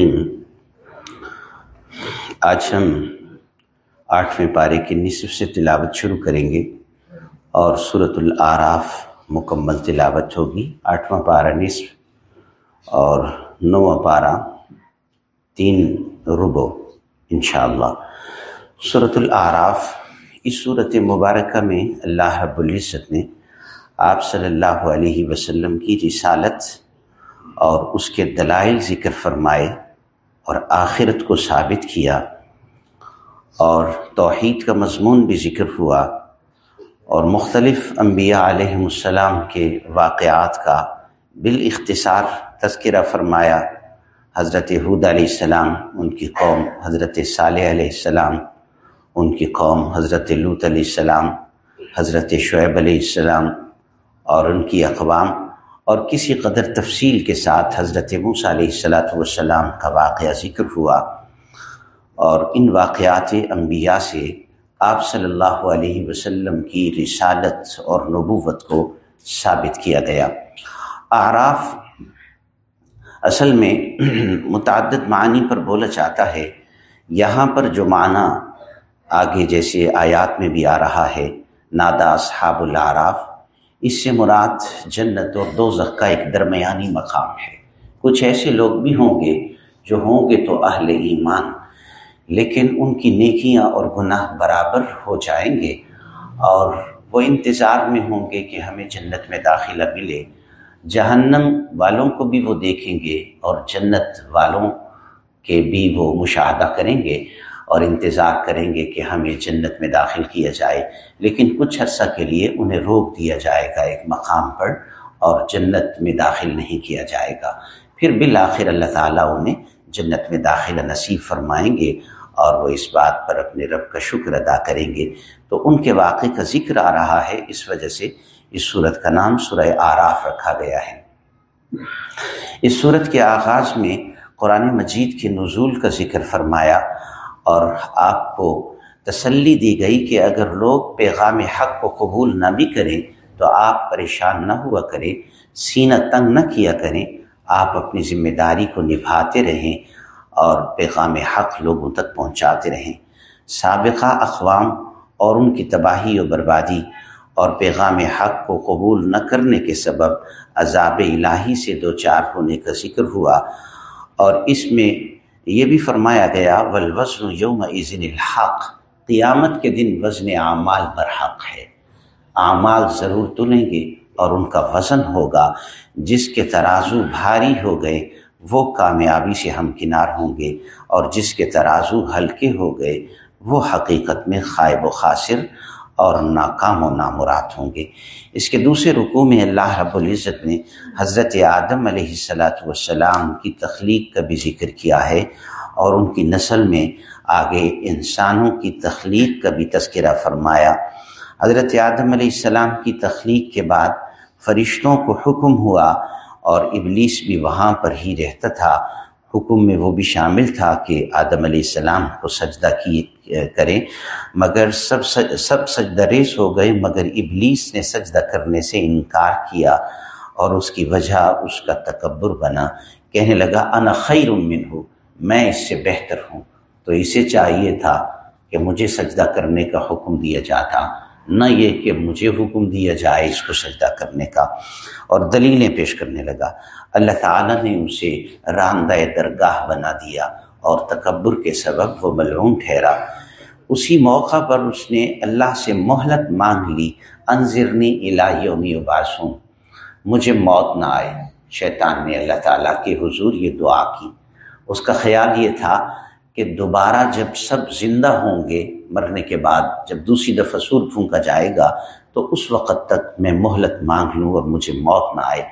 الرحیم آج ہم آٹھویں پارے کی نصف سے تلاوت شروع کریں گے اور صورت العراف مکمل تلاوت ہوگی۔ آٹھواں پارہ نصف اور نواں پارہ تین ربو انشاءاللہ۔ صورت العراف اس صورت مبارکہ میں اللہ رب العزت نے آپ صلی اللہ علیہ وسلم کی رسالت اور اس کے دلائل ذکر فرمائے۔ اور آخرت کو ثابت کیا اور توحید کا مضمون بھی ذکر ہوا اور مختلف انبیاء علیہ السلام کے واقعات کا بالاختصار تذکرہ فرمایا حضرت حود علیہ السلام، ان کی قوم حضرت صالح علیہ السلام، ان کی قوم حضرت لوت علیہ السلام، حضرت شعیب علیہ السلام اور ان کی اقوام اور کسی قدر تفصیل کے ساتھ حضرت موسیٰ علیہ السلاۃ والسلام کا واقعہ ذکر ہوا اور ان واقعات انبیاء سے آپ صلی اللہ علیہ وسلم کی رسالت اور نبوت کو ثابت کیا گیا۔ اعراف اصل میں متعدد معنی پر بولا چاہتا ہے۔ یہاں پر جو معنی آگے جیسے آیات میں بھی آ رہا ہے، نادا اصحاب العراف اس سے مراد جنت اور دو کا ایک درمیانی مقام ہے۔ کچھ ایسے لوگ بھی ہوں گے جو ہوں گے تو اہل ایمان، لیکن ان کی نیکیاں اور گناہ برابر ہو جائیں گے اور وہ انتظار میں ہوں گے کہ ہمیں جنت میں داخلہ ملے۔ جہنم والوں کو بھی وہ دیکھیں گے اور جنت والوں کے بھی وہ مشاہدہ کریں گے۔ اور انتظار کریں گے کہ ہمیں جنت میں داخل کیا جائے۔ لیکن کچھ عرصہ کے لیے انہیں روک دیا جائے گا ایک مقام پر اور جنت میں داخل نہیں کیا جائے گا۔ پھر بالآخر اللہ تعالیٰ انہیں جنت میں داخل نصیب فرمائیں گے اور وہ اس بات پر اپنے رب کا شکر ادا کریں گے۔ تو ان کے واقعے کا ذکر آ رہا ہے۔ اس وجہ سے اس صورت کا نام سورہ آراف رکھا گیا ہے۔ اس صورت کے آغاز میں قرآن مجید کے نزول کا ذکر فرمایا۔ اور آپ کو تسلی دی گئی کہ اگر لوگ پیغام حق کو قبول نہ بھی کریں، تو آپ پریشان نہ ہوا کریں، سینہ تنگ نہ کیا کریں، آپ اپنی ذمہ داری کو نبھاتے رہیں اور پیغام حق لوگوں تک پہنچاتے رہیں۔ سابقہ اقوام اور ان کی تباہی و بربادی اور پیغام حق کو قبول نہ کرنے کے سبب عذاب الہی سے دو چار ہونے کا ذکر ہوا اور اس میں یہ بھی فرمایا گیا ولوزن یوم عزن الحق، قیامت کے دن وزن اعمال برحق ہے۔ اعمال ضرور تلیں گے اور ان کا وزن ہوگا۔ جس کے ترازو بھاری ہو گئے، وہ کامیابی سے ہمکنار ہوں گے۔ اور جس کے ترازو ہلکے ہو گئے، وہ حقیقت میں خائب و خاصر اور ناکام و نامرات ہوں گے۔ اس کے دوسرے رکوع میں اللہ رب العزت نے حضرت آدم علیہ السلاۃ والسلام کی تخلیق کا بھی ذکر کیا ہے اور ان کی نسل میں آگے انسانوں کی تخلیق کا بھی تذکرہ فرمایا۔ حضرت آدم علیہ السلام کی تخلیق کے بعد فرشتوں کو حکم ہوا اور ابلیس بھی وہاں پر ہی رہتا تھا۔ حکم میں وہ بھی شامل تھا کہ آدم علیہ السلام کو سجدہ کی کریں۔ مگر سب سب سجدہ ریس ہو گئے، مگر ابلیس نے سجدہ کرنے سے انکار کیا اور اس کی وجہ اس کا تکبر بنا۔ کہنے لگا، انا خیر من میں اس سے بہتر ہوں۔ تو اسے چاہیے تھا کہ مجھے سجدہ کرنے کا حکم دیا جاتا، نہ یہ کہ مجھے حکم دیا جائے اس کو سجدہ کرنے کا۔ اور دلیلیں پیش کرنے لگا۔ اللہ تعالیٰ نے اسے راندہ درگاہ بنا دیا اور تکبر کے سبب وہ ملعون ٹھہرا۔ اسی موقع پر اس نے اللہ سے مہلت مانگ لی انضرنی الہیومی باسوں مجھے موت نہ آئے۔ شیطان نے اللہ تعالیٰ کے حضور یہ دعا کی۔ اس کا خیال یہ تھا کہ دوبارہ جب سب زندہ ہوں گے، مرنے کے بعد جب دوسری دفعہ سور پھونکا جائے گا، تو اس وقت تک میں مہلت مانگ لوں اور مجھے موت نہ آئے۔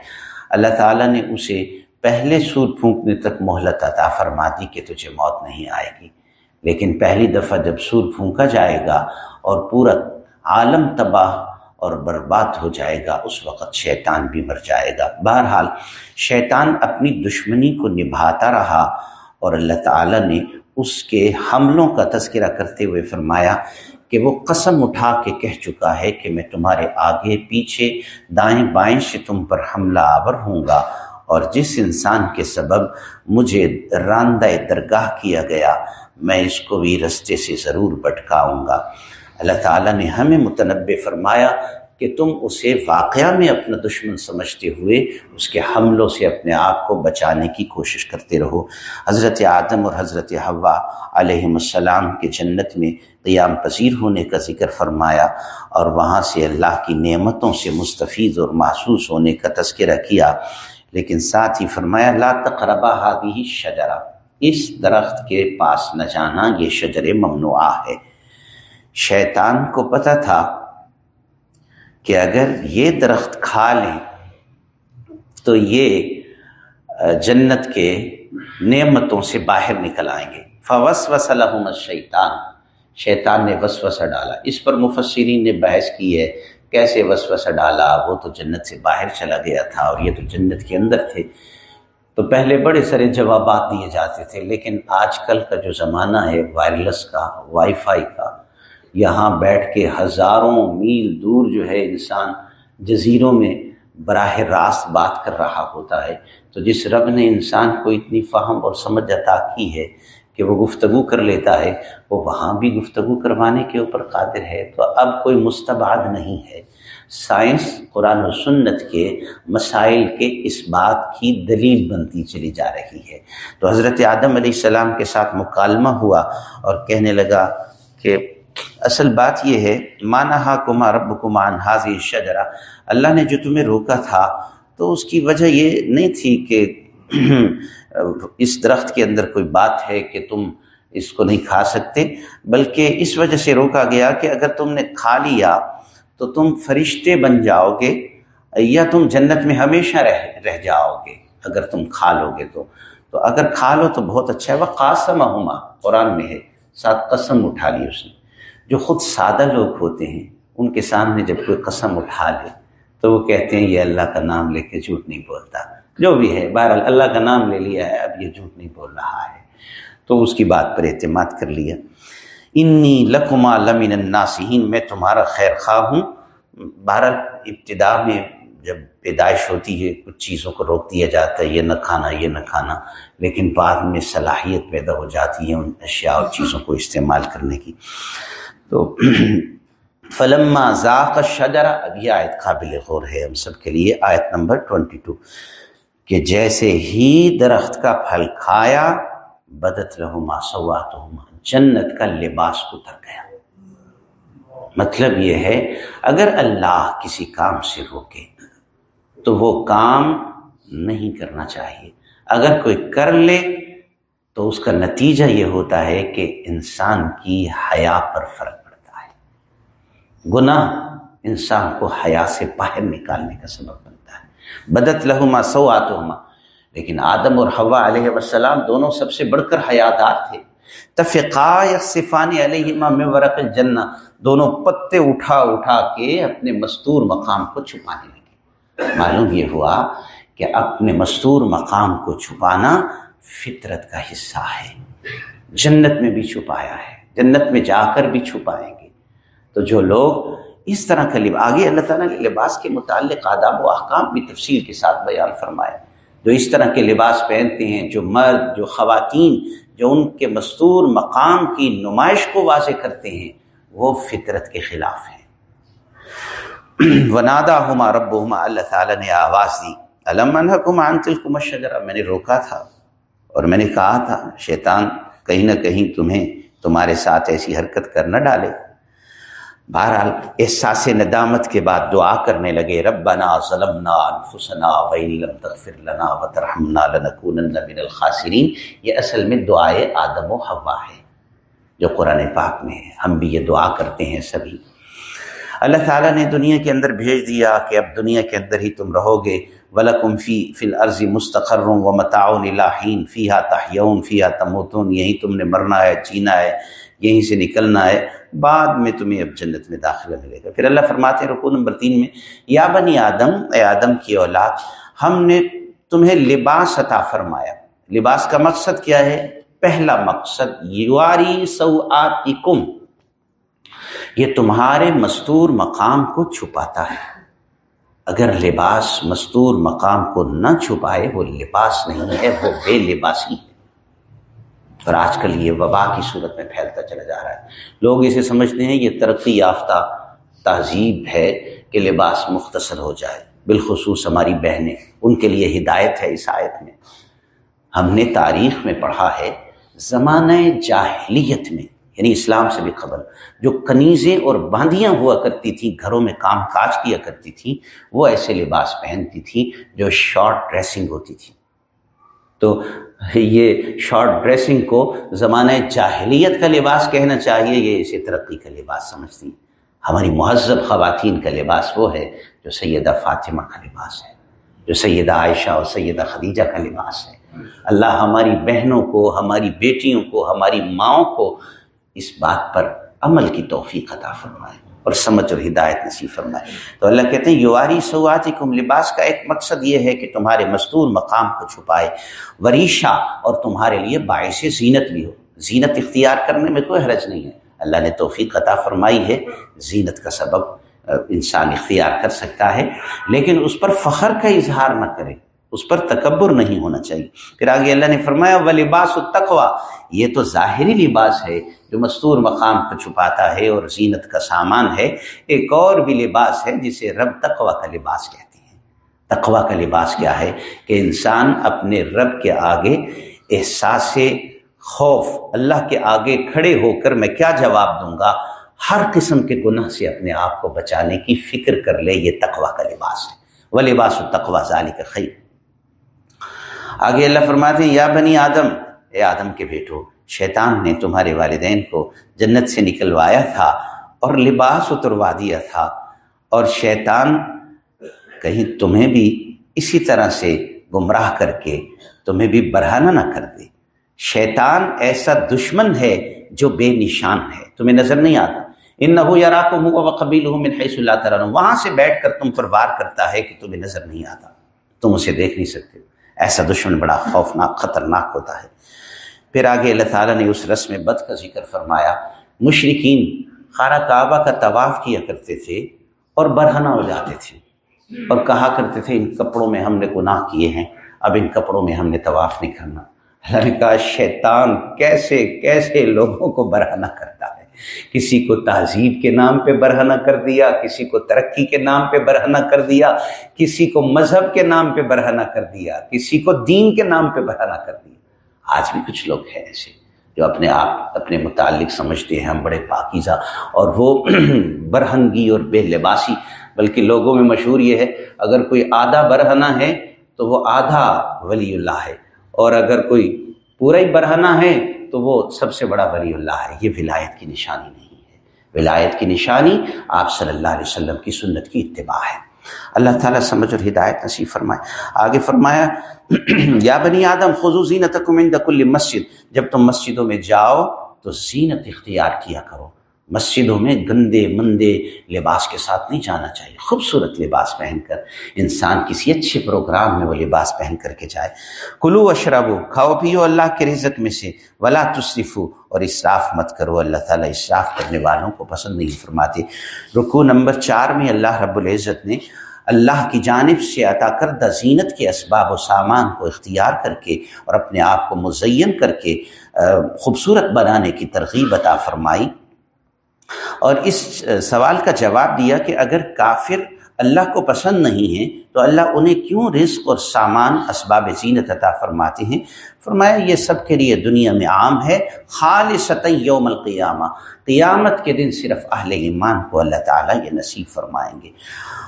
اللہ تعالیٰ نے اسے پہلے سور پھونکنے تک مہلت عطا فرما دی کہ تجھے موت نہیں آئے گی۔ لیکن پہلی دفعہ جب سور پھونکا جائے گا اور پورا عالم تباہ اور برباد ہو جائے گا، اس وقت شیطان بھی مر جائے گا۔ بہرحال، شیطان اپنی دشمنی کو نبھاتا رہا اور اللہ تعالیٰ نے اس کے حملوں کا تذکرہ کرتے ہوئے فرمایا کہ وہ قسم اٹھا کے کہہ چکا ہے کہ میں تمہارے آگے، پیچھے، دائیں بائیں سے تم پر حملہ آور ہوں گا اور جس انسان کے سبب مجھے راندہ درگاہ کیا گیا میں اس کو بھی رستے سے ضرور بٹکاؤں گا۔ اللہ تعالیٰ نے ہمیں متنبع فرمایا کہ تم اسے واقعہ میں اپنا دشمن سمجھتے ہوئے اس کے حملوں سے اپنے آپ کو بچانے کی کوشش کرتے رہو۔ حضرت آدم اور حضرت حوا علیہ السلام کے جنت میں قیام پذیر ہونے کا ذکر فرمایا اور وہاں سے اللہ کی نعمتوں سے مستفید اور محسوس ہونے کا تذکرہ کیا۔ لیکن ساتھ ہی فرمایا، لا تقربا حادی شجرا اس درخت کے پاس نہ جانا یہ شجر ممنوعہ ہے۔ شیطان کو پتہ تھا کہ اگر یہ درخت کھا لیں تو یہ جنت کے نعمتوں سے باہر نکل آئیں گے۔ فوس وسلم شیطان شیطان نے وسوسہ ڈالا۔ اس پر مفسرین نے بحث کی ہے، کیسے وسوسہ ڈالا؟ وہ تو جنت سے باہر چلا گیا تھا اور یہ تو جنت کے اندر تھے۔ تو پہلے بڑے سارے جوابات دیے جاتے تھے، لیکن آج کل کا جو زمانہ ہے وائرلیس کا وائی فائی کا، یہاں بیٹھ کے ہزاروں میل دور جو ہے انسان جزیروں میں براہ راست بات کر رہا ہوتا ہے۔ تو جس رب نے انسان کو اتنی فہم اور سمجھ عطا کی ہے کہ وہ گفتگو کر لیتا ہے، وہ وہاں بھی گفتگو کروانے کے اوپر قادر ہے۔ تو اب کوئی مستباد نہیں ہے۔ سائنس، قرآن و سنت کے مسائل کے اس بات کی دلیل بنتی چلی جا رہی ہے۔ تو حضرت آدم علیہ السلام کے ساتھ مکالمہ ہوا اور کہنے لگا کہ اصل بات یہ ہے مانا ہا کما رب کمان حاضر شجرا اللہ نے جو تمہیں روکا تھا، تو اس کی وجہ یہ نہیں تھی کہ اس درخت کے اندر کوئی بات ہے کہ تم اس کو نہیں کھا سکتے، بلکہ اس وجہ سے روکا گیا کہ اگر تم نے کھا لیا تو تم فرشتے بن جاؤ گے، یا تم جنت میں ہمیشہ رہ رہ جاؤ گے، اگر تم کھا لو گے تو۔ تو اگر کھا لو تو بہت اچھا ہے۔ وہ قاسم ہما قرآن میں ہے ساتھ قسم اٹھا لی اس نے۔ جو خود سادہ لوگ ہوتے ہیں، ان کے سامنے جب کوئی قسم اٹھا لے، تو وہ کہتے ہیں، یہ اللہ کا نام لے کے جھوٹ نہیں بولتا۔ جو بھی ہے، بہرحال اللہ کا نام لے لیا ہے، اب یہ جھوٹ نہیں بول رہا ہے۔ تو اس کی بات پر اعتماد کر لیا۔ انی لکما لمن الناسین میں تمہارا خیر خواہ ہوں۔ بہرحال ابتدا میں جب پیدائش ہوتی ہے، کچھ چیزوں کو روک دیا جاتا ہے، یہ نہ کھانا، یہ نہ کھانا، لیکن بعد میں صلاحیت پیدا ہو جاتی ہے ان اشیاء اور چیزوں کو استعمال کرنے کی۔ تو فلما ذاق شجرا اب یہ آیت قابل غور ہے ہم سب کے لیے۔ آیت نمبر ٹوینٹی ٹو، کہ جیسے ہی درخت کا پھل کھایا، بدت رہما سوات جنت کا لباس اتر گیا۔ مطلب یہ ہے، اگر اللہ کسی کام سے روکے تو وہ کام نہیں کرنا چاہیے۔ اگر کوئی کر لے تو اس کا نتیجہ یہ ہوتا ہے کہ انسان کی حیا پر فرق پڑتا ہے۔ گناہ انسان کو حیا سے باہر نکالنے کا سبب بنتا ہے۔ بدت لہما سو آتما لیکن آدم اور ہوا علیہ السلام دونوں سب سے بڑھ کر حیادار تھے۔ تفقا یا صفان علیہما میں ورق الجنہ۔ دونوں پتے اٹھا اٹھا کے اپنے مستور مقام کو چھپانے لگے۔ معلوم یہ ہوا کہ اپنے مستور مقام کو چھپانا فطرت کا حصہ ہے۔ جنت میں بھی چھپایا ہے۔ جنت میں جا کر بھی چھپائیں گے۔ تو جو لوگ اس طرح کا لباس آگے اللہ تعالیٰ نے لباس کے متعلق آداب و احکام بھی تفصیل کے ساتھ بیان فرمایا۔ جو اس طرح کے لباس پہنتے ہیں، جو مرد، جو خواتین جو ان کے مستور مقام کی نمائش کو واضح کرتے ہیں، وہ فطرت کے خلاف ہیں۔ ونادا ہما رب ہما اللہ تعالیٰ نے آواز دی علم کو شجرا میں نے روکا تھا اور میں نے کہا تھا، شیطان کہیں نہ کہیں تمہیں تمہارے ساتھ ایسی حرکت کر نہ ڈالے۔ بہرحال احساس ندامت کے بعد دعا کرنے لگے، ربنا ظلمنا انفسنا لم تغفر لنا وترحمنا لنکونن من الخاسرین. یہ اصل میں دعائے آدم و حوا ہے، جو قرآن پاک میں ہے۔ ہم بھی یہ دعا کرتے ہیں سبھی۔ اللہ تعالیٰ نے دنیا کے اندر بھیج دیا کہ اب دنیا کے اندر ہی تم رہو گے۔ ولکم فی فی الارض مستقر و متعاون الہین فیہا تحیون فیہا تموتون۔ یہیں تم نے مرنا ہے، جینا ہے۔ یہیں سے نکلنا ہے، بعد میں تمہیں اب جنت میں داخلہ ملے گا۔ پھر اللہ فرماتے ہیں رکو نمبر تین میں، یا بنی آدم، اے آدم کی اولاد، ہم نے تمہیں لباس عطا فرمایا۔ لباس کا مقصد کیا ہے؟ پہلا مقصد یواری سوآتکم یہ تمہارے مستور مقام کو چھپاتا ہے۔ اگر لباس مستور مقام کو نہ چھپائے، وہ لباس نہیں ہے، وہ بے لباسی۔ ہے اور آج کل یہ وبا کی صورت میں پھیلتا چلا جا رہا ہے۔ لوگ اسے سمجھتے ہیں یہ ترقی یافتہ تہذیب ہے کہ لباس مختصر ہو جائے۔ بالخصوص ہماری بہنیں، ان کے لیے ہدایت ہے اس آیت میں۔ ہم نے تاریخ میں پڑھا ہے زمانہ جاہلیت میں یعنی اسلام سے بھی خبر جو کنیزیں اور باندیاں ہوا کرتی تھیں گھروں میں کام کاج کیا کرتی تھیں وہ ایسے لباس پہنتی تھیں جو شارٹ ڈریسنگ ہوتی تھی۔ تو یہ شارٹ ڈریسنگ کو زمانہ جاہلیت کا لباس کہنا چاہیے، یہ اسے ترقی کا لباس سمجھتی ہیں۔ ہماری مہذب خواتین کا لباس وہ ہے جو سیدہ فاطمہ کا لباس ہے، جو سیدہ عائشہ اور سیدہ خدیجہ کا لباس ہے۔ اللہ ہماری بہنوں کو، ہماری بیٹیوں کو، ہماری ماؤں کو اس بات پر عمل کی توفیق عطا فرمائے۔ اور سمجھ اور ہدایت نصیب فرمائے۔ تو اللہ کہتے ہیں، یواری سواتکم، لباس کا ایک مقصد یہ ہے کہ تمہارے مستور مقام کو چھپائے۔ وریشہ، اور تمہارے لیے باعث زینت بھی ہو۔ زینت اختیار کرنے میں کوئی حرج نہیں ہے۔ اللہ نے توفیق عطا فرمائی ہے۔ زینت کا سبب انسان اختیار کر سکتا ہے۔ لیکن اس پر فخر کا اظہار نہ کرے۔ اس پر تکبر نہیں ہونا چاہیے۔ پھر آگے اللہ نے فرمایا وہ لباس التقوا یہ تو ظاہری لباس ہے جو مستور مقام کو چھپاتا ہے اور زینت کا سامان ہے۔ ایک اور بھی لباس ہے جسے رب تقوا کا لباس کہتے ہیں۔ تقوا کا لباس کیا ہے؟ کہ انسان اپنے رب کے آگے احساس خوف، اللہ کے آگے کھڑے ہو کر میں کیا جواب دوں گا؟ ہر قسم کے گناہ سے اپنے آپ کو بچانے کی فکر کر لے، یہ تقوا کا لباس ہے۔ وہ لباس و تقوا ظالی کا خیر آگے اللہ فرماتے ہیں، یا بنی آدم اے آدم کے بیٹو، شیطان نے تمہارے والدین کو جنت سے نکلوایا تھا اور لباس اتروا دیا تھا اور شیطان کہیں تمہیں بھی اسی طرح سے گمراہ کر کے تمہیں بھی برہانہ نہ کر دے۔ شیطان ایسا دشمن ہے جو بے نشان ہے۔ تمہیں نظر نہیں آتا؟ ان نہ ہو یا راکو ہوں قبیل ہوں من حیث اللہ تعالیٰ وہاں سے بیٹھ کر تم پر وار کرتا ہے کہ تمہیں نظر نہیں آتا۔ تم اسے دیکھ نہیں سکتے۔ ایسا دشمن بڑا خوفناک، خطرناک ہوتا ہے۔ پھر آگے اللہ تعالیٰ نے اس رسم بد کا ذکر فرمایا۔ مشرقین خانہ کعبہ کا طواف کیا کرتے تھے اور برہنہ ہو جاتے تھے اور کہا کرتے تھے، ان کپڑوں میں ہم نے گناہ کیے ہیں، اب ان کپڑوں میں ہم نے طواف نہیں کرنا۔ اللہ نے کہا، شیطان کیسے کیسے لوگوں کو برہنہ کرتا ہے؟ کسی کو تہذیب کے نام پہ برہنہ کر دیا، کسی کو ترقی کے نام پہ برہنہ کر دیا، کسی کو مذہب کے نام پہ برہنہ کر دیا، کسی کو دین کے نام پہ برہنہ کر دیا۔ آج بھی کچھ لوگ ہیں ایسے جو اپنے آپ، اپنے متعلق سمجھتے ہیں، ہم بڑے پاکیزہ اور وہ برہنگی اور بے لباسی، بلکہ لوگوں میں مشہور یہ ہے، اگر کوئی آدھا برہنہ ہے تو وہ آدھا ولی اللہ ہے، اور اگر کوئی پورا ہی برہنہ ہے تو وہ سب سے بڑا ولی اللہ ہے۔ یہ ولایت کی نشانی نہیں ہے۔ ولایت کی نشانی آپ صلی اللہ علیہ وسلم کی سنت کی اتباع ہے۔ اللہ تعالیٰ سمجھ اور ہدایت نصیب فرمائے۔ آگے فرمایا، یا بنی آدم خضو زینت کل مسجد۔ جب تم مسجدوں میں جاؤ تو زینت اختیار کیا کرو۔ مسجدوں میں گندے مندے لباس کے ساتھ نہیں جانا چاہیے۔ خوبصورت لباس پہن کر انسان کسی اچھے پروگرام میں وہ لباس پہن کر کے جائے۔ کلو اشربو کھاؤ پیو اللہ کے رزق میں سے۔ ولا تصرفو اور اسراف مت کرو۔ اللہ تعالیٰ اسراف کرنے والوں کو پسند نہیں فرماتے۔ رکو نمبر چار میں اللہ رب العزت نے اللہ کی جانب سے عطا کردہ زینت کے اسباب و سامان کو اختیار کر کے اور اپنے آپ کو مزین کر کے خوبصورت بنانے کی ترغیب عطا فرمائی۔ اور اس سوال کا جواب دیا کہ اگر کافر اللہ کو پسند نہیں ہے تو اللہ انہیں کیوں رزق اور سامان اسباب زینت عطا فرماتے ہیں؟ فرمایا، یہ سب کے لیے دنیا میں عام ہے خالص یوم القیامہ۔ قیامت کے دن صرف اہل ایمان کو اللہ تعالیٰ یہ نصیب فرمائیں گے۔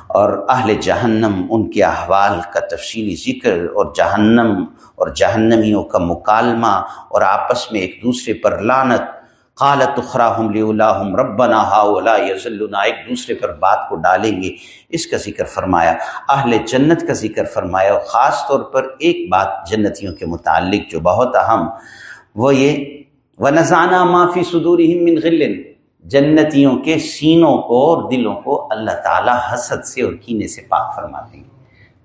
اور اہل جہنم، ان کے احوال کا تفصیلی ذکر اور جہنم اور جہنمیوں کا مکالمہ اور آپس میں ایک دوسرے پر لانت قالت اخراہم لم ربنا ہاؤلا یزلنا ایک دوسرے پر بات کو ڈالیں گے۔ اس کا ذکر فرمایا، اہل جنت کا ذکر فرمایا، اور خاص طور پر ایک بات جنتیوں کے متعلق جو بہت اہم، وہ یہ و نذانہ معافی صدور من غلن جنتیوں کے سینوں کو اور دلوں کو اللہ تعالیٰ حسد سے اور کینے سے پاک فرما دیں گے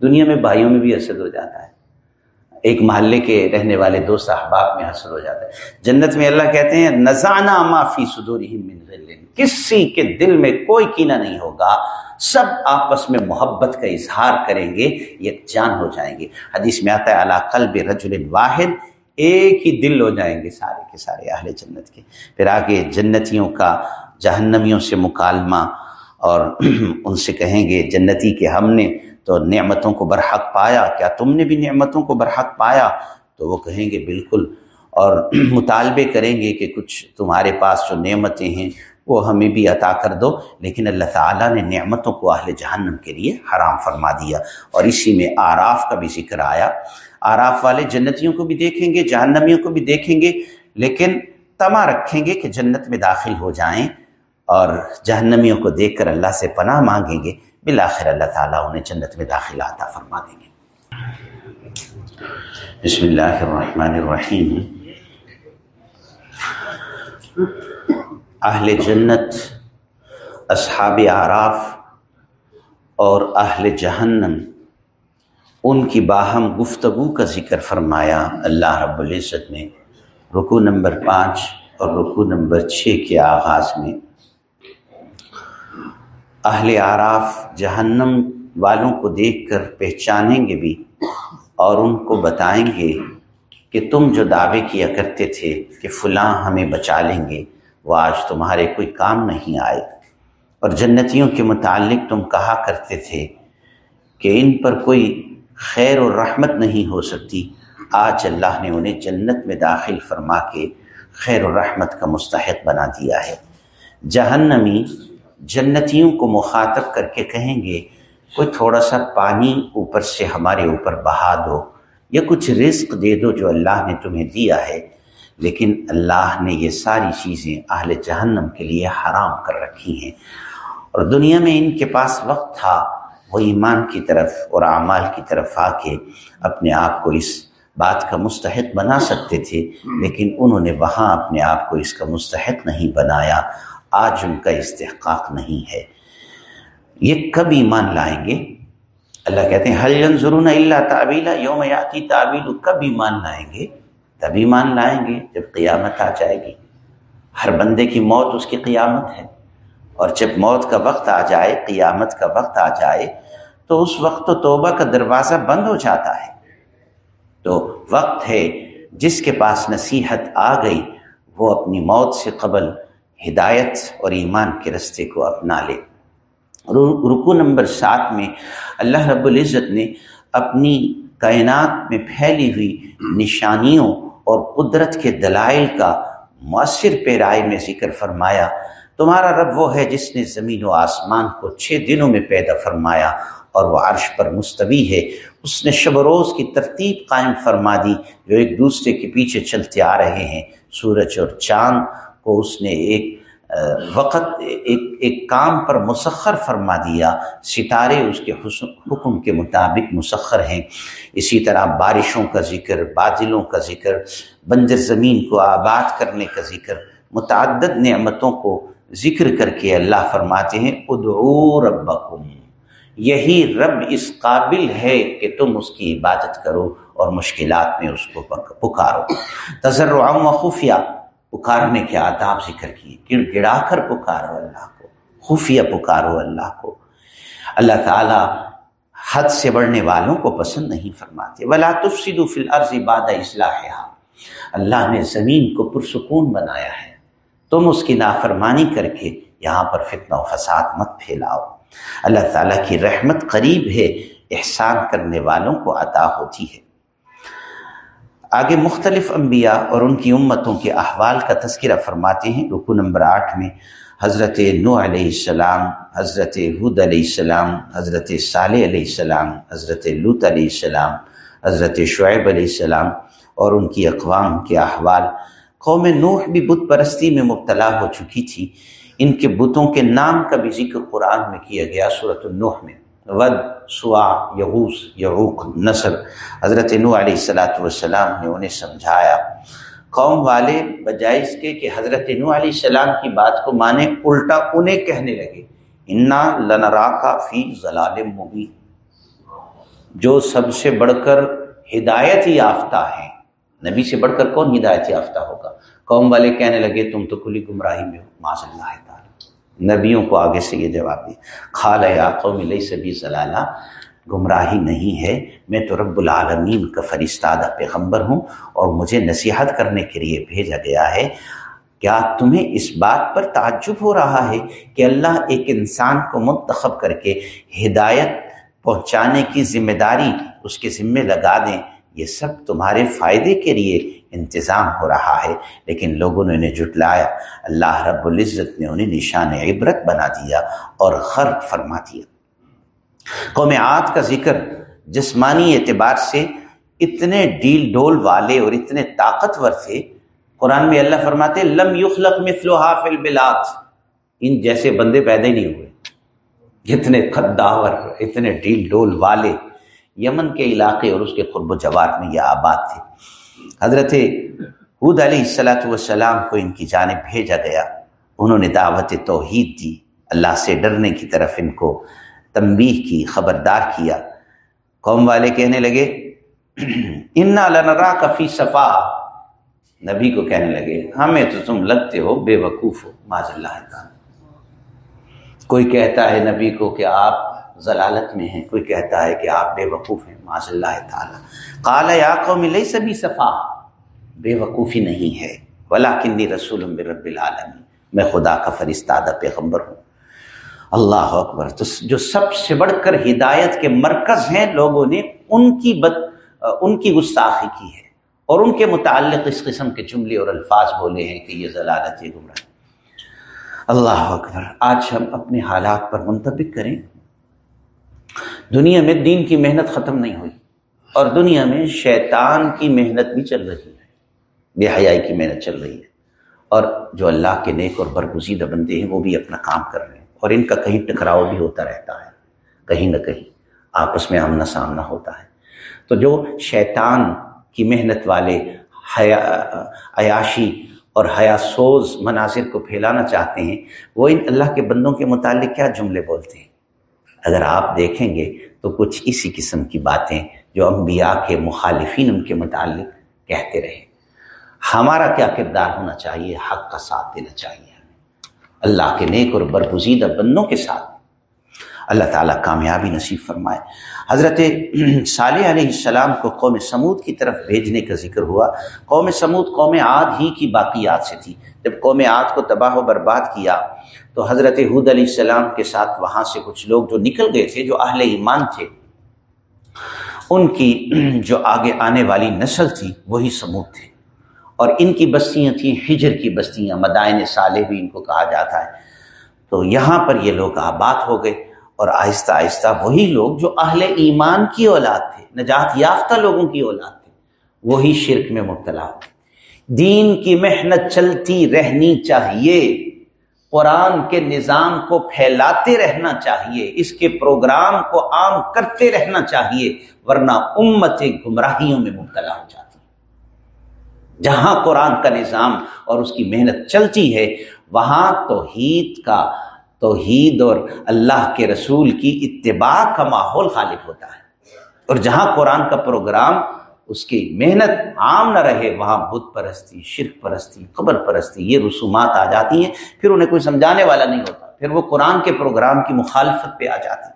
دنیا میں بھائیوں میں بھی حسد ہو جاتا ہے۔ ایک محلے کے رہنے والے دو صاحباب میں حسد ہو جاتا ہے۔ جنت میں اللہ کہتے ہیں نزانہ معافی صدورہم من غل۔ کسی کے دل میں کوئی کینہ نہیں ہوگا۔ سب آپس میں محبت کا اظہار کریں گے یک جان ہو جائیں گے۔ حدیث میں آتا ہے اللہ قلب رجل واحد، ایک ہی دل ہو جائیں گے سارے کے سارے اہل جنت کے۔ پھر آگے جنتیوں کا جہنمیوں سے مکالمہ، اور ان سے کہیں گے، جنتی کہ ہم نے تو نعمتوں کو برحق پایا۔ کیا تم نے بھی نعمتوں کو برحق پایا؟ تو وہ کہیں گے، بالکل۔ اور مطالبے کریں گے کہ کچھ تمہارے پاس جو نعمتیں ہیں، وہ ہمیں بھی عطا کر دو۔ لیکن اللہ تعالیٰ نے نعمتوں کو اہل جہنم کے لیے حرام فرما دیا۔ اور اسی میں آراف کا بھی ذکر آیا۔ آراف والے جنتیوں کو بھی دیکھیں گے، جہنمیوں کو بھی دیکھیں گے۔ لیکن تما رکھیں گے کہ جنت میں داخل ہو جائیں اور جہنمیوں کو دیکھ کر اللہ سے پناہ مانگیں گے۔ بالآخر اللہ تعالیٰ انہیں جنت میں داخل عطا فرما دیں گے۔ بسم اللہ الرحمن الرحیم۔ اہل جنت، اصحاب آراف اور اہل جہنم، ان کی باہم گفتگو کا ذکر فرمایا اللہ رب العزت نے۔ رکو نمبر پانچ اور رکو نمبر چھ کے آغاز میں اہل آراف جہنم والوں کو دیکھ کر پہچانیں گے بھی اور ان کو بتائیں گے کہ تم جو دعوے کیا کرتے تھے کہ فلاں ہمیں بچا لیں گے، وہ آج تمہارے کوئی کام نہیں آئے۔ اور جنتیوں کے متعلق تم کہا کرتے تھے کہ ان پر کوئی خیر و رحمت نہیں ہو سکتی۔ آج اللہ نے انہیں جنت میں داخل فرما کے خیر و رحمت کا مستحق بنا دیا ہے۔ جہنمی جنتیوں کو مخاطب کر کے کہیں گے، کوئی تھوڑا سا پانی اوپر سے ہمارے اوپر بہا دو، یا کچھ رزق دے دو جو اللہ نے تمہیں دیا ہے۔ لیکن اللہ نے یہ ساری چیزیں اہل جہنم کے لیے حرام کر رکھی ہیں۔ اور دنیا میں ان کے پاس وقت تھا، وہ ایمان کی طرف اور اعمال کی طرف آ کے اپنے آپ کو اس بات کا مستحق بنا سکتے تھے، لیکن انہوں نے وہاں اپنے آپ کو اس کا مستحق نہیں بنایا۔ آج ان کا استحقاق نہیں ہے۔ یہ کب ایمان لائیں گے؟ اللہ کہتے ہیں حل ضرور اللہ تعبیلہ یوم یاتی تعبیل کب ایمان لائیں گے؟ تبھی مان لائیں گے جب قیامت آ جائے گی۔ ہر بندے کی موت اس کی قیامت ہے۔ اور جب موت کا وقت آ جائے، قیامت کا وقت آ جائے، تو اس وقت تو توبہ کا دروازہ بند ہو جاتا ہے۔ تو وقت ہے، جس کے پاس نصیحت آ گئی، وہ اپنی موت سے قبل ہدایت اور ایمان کے رستے کو اپنا لے۔ رکو نمبر سات میں اللہ رب العزت نے اپنی کائنات میں پھیلی ہوئی نشانیوں اور قدرت کے دلائل کا مؤثر پیرائے میں ذکر فرمایا۔ تمہارا رب وہ ہے جس نے زمین و آسمان کو چھ دنوں میں پیدا فرمایا اور وہ عرش پر مستوی ہے۔ اس نے شب و روز کی ترتیب قائم فرما دی۔ جو ایک دوسرے کے پیچھے چلتے آ رہے ہیں۔ سورج اور چاند کو اس نے ایک وقت، ایک ایک کام پر مسخر فرما دیا۔ ستارے اس کے حکم کے مطابق مسخر ہیں۔ اسی طرح بارشوں کا ذکر، بادلوں کا ذکر بنجر زمین کو آباد کرنے کا ذکر، متعدد نعمتوں کو ذکر کر کے اللہ فرماتے ہیں، ادعو ربکم یہی رب اس قابل ہے کہ تم اس کی عبادت کرو اور مشکلات میں اس کو پکارو۔ تذرعا و خفیہ۔ پکارنے کے آداب ذکر کیے گڑ گڑا کر پکارو اللہ کو، خفیہ پکارو اللہ کو۔ اللہ تعالیٰ حد سے بڑھنے والوں کو پسند نہیں فرماتے۔ ولا تفسدوا فی الارض بعد اصلاحها اللہ نے زمین کو پرسکون بنایا ہے۔ تم اس کی نافرمانی کر کے یہاں پر فتنہ و فساد مت پھیلاؤ۔ اللہ تعالیٰ کی رحمت قریب ہے، احسان کرنے والوں کو عطا ہوتی ہے۔ آگے مختلف انبیاء اور ان کی امتوں کے احوال کا تذکرہ فرماتے ہیں۔ رکو نمبر آٹھ میں حضرت نو علیہ السلام، حضرت حد علیہ السلام، حضرت صالح علیہ السلام، حضرت لط علیہ السلام، حضرت شعیب علیہ السلام اور ان کی اقوام کے احوال۔ قوم نوح بھی بت پرستی میں مبتلا ہو چکی تھی۔ ان کے بتوں کے نام کا بھی ذکر قرآن میں کیا گیا صورت النوح میں۔ ود سوا یغوس یعوق، نصر۔ حضرت نو علیہ السلاۃ والسلام نے انہیں سمجھایا۔ قوم والے بجائے اس کے کہ حضرت نو علیہ السلام کی بات کو مانے، الٹا انہیں کہنے لگے، انا لنرا کا فی ضلال مبین۔ جو سب سے بڑھ کر ہدایت یافتہ ہیں۔ نبی سے بڑھ کر کون ہدایت یافتہ ہوگا؟ قوم والے کہنے لگے، تم تو کلی گمراہی میں ہو اللہ تعالی۔ نبیوں کو آگے سے یہ جواب دیا خالہ یا قوم لئی سبھی ضلالہ گمراہی نہیں ہے، میں تو رب العالمین کا فرستادہ پیغمبر ہوں اور مجھے نصیحت کرنے کے لیے بھیجا گیا ہے۔ کیا تمہیں اس بات پر تعجب ہو رہا ہے کہ اللہ ایک انسان کو منتخب کر کے ہدایت پہنچانے کی ذمہ داری اس کے ذمے لگا دیں؟ یہ سب تمہارے فائدے کے لیے انتظام ہو رہا ہے، لیکن لوگوں نے انہیں جٹلایا اللہ رب العزت نے انہیں نشان عبرت بنا دیا اور غرق فرما دیا۔ قوم عاد کا ذکر جسمانی اعتبار سے اتنے ڈیل ڈول والے اور اتنے طاقتور تھے۔ قرآن میں اللہ فرماتے لم یخلق مثلها فی البلاد۔ ان جیسے بندے پیدا ہی نہیں ہوئے۔ اتنے خداور، اتنے ڈیل ڈول والے یمن کے علاقے اور اس کے قرب و جوار میں یہ آباد تھے۔ حضرت حود علیہ السلاۃ والسلام کو ان کی جانب بھیجا گیا۔ انہوں نے دعوت توحید دی، اللہ سے ڈرنے کی طرف ان کو تنبیہ کی، خبردار کیا۔ قوم والے کہنے لگے، انا لنرا کفی صفا نبی کو کہنے لگے، ہمیں تو تم لگتے ہو، بے وقوف ہو۔ ماض اللہ تعالیٰ کوئی کہتا ہے نبی کو کہ آپ ضلالت میں ہیں۔ کوئی کہتا ہے کہ آپ بے وقوف ہیں ماض اللہ تعالیٰ۔ کالا یا قوم لئی سبھی صفا۔ بے وقوفی نہیں ہے۔ ولاکنی رسول رب العالمین۔ میں خدا کا فرستادہ پیغمبر ہوں۔ اللہ اکبر۔ تو جو سب سے بڑھ کر ہدایت کے مرکز ہیں لوگوں نے، ان کی بد، ان کی گستاخی کی ہے۔ اور ان کے متعلق اس قسم کے جملے اور الفاظ بولے ہیں کہ یہ ضلالت، یہ گمراہ اللہ اکبر۔ آج ہم اپنے حالات پر منتبک کریں۔ دنیا میں دین کی محنت ختم نہیں ہوئی اور دنیا میں شیطان کی محنت بھی چل رہی ہے، بے حیائی کی محنت چل رہی ہے۔ اور جو اللہ کے نیک اور برگزیدہ بندے ہیں، وہ بھی اپنا کام کر رہے ہیں۔ اور ان کا کہیں ٹکراؤ بھی ہوتا رہتا ہے، کہیں نہ کہیں۔ آپس میں آمنا سامنا ہوتا ہے۔ تو جو شیطان کی محنت والے حیا، عیاشی اور حیا سوز مناظر کو پھیلانا چاہتے ہیں، وہ ان اللہ کے بندوں کے متعلق کیا جملے بولتے ہیں؟ اگر آپ دیکھیں گے تو کچھ اسی قسم کی باتیں جو انبیاء کے مخالفین ان کے متعلق کہتے رہے۔ ہمارا کیا کردار ہونا چاہیے؟ حق کا ساتھ دینا چاہیے اللہ کے نیک اور برگزیدہ بندوں کے ساتھ اللہ تعالیٰ کامیابی نصیب فرمائے۔ حضرت صالح علیہ السلام کو قوم سمود کی طرف بھیجنے کا ذکر ہوا۔ قوم سمود قوم عاد ہی کی باقیات سے تھی۔ جب قوم عاد کو تباہ و برباد کیا تو حضرت حود علیہ السلام کے ساتھ وہاں سے کچھ لوگ جو نکل گئے تھے، جو اہل ایمان تھے، ان کی جو آگے آنے والی نسل تھی، وہی سمود تھے۔ اور ان کی بستیاں تھیں، ہجر کی بستیاں، مدائن سالے بھی ان کو کہا جاتا ہے۔ تو یہاں پر یہ لوگ آباد ہو گئے۔ اور آہستہ آہستہ وہی لوگ جو اہل ایمان کی اولاد تھے، نجات یافتہ لوگوں کی اولاد تھے، وہی شرک میں مبتلا ہو دین کی محنت چلتی رہنی چاہیے، قرآن کے نظام کو پھیلاتے رہنا چاہیے، اس کے پروگرام کو عام کرتے رہنا چاہیے، ورنہ امت گمراہیوں میں مبتلا ہو جاتی۔ جہاں قرآن کا نظام اور اس کی محنت چلتی ہے، وہاں توحید کا توحید اور اللہ کے رسول کی اتباع کا ماحول خالق ہوتا ہے۔ اور جہاں قرآن کا پروگرام اس کی محنت عام نہ رہے، وہاں بت پرستی، شرک پرستی، قبر پرستی، یہ رسومات آ جاتی ہیں۔ پھر انہیں کوئی سمجھانے والا نہیں ہوتا۔ پھر وہ قرآن کے پروگرام کی مخالفت پہ آ جاتی۔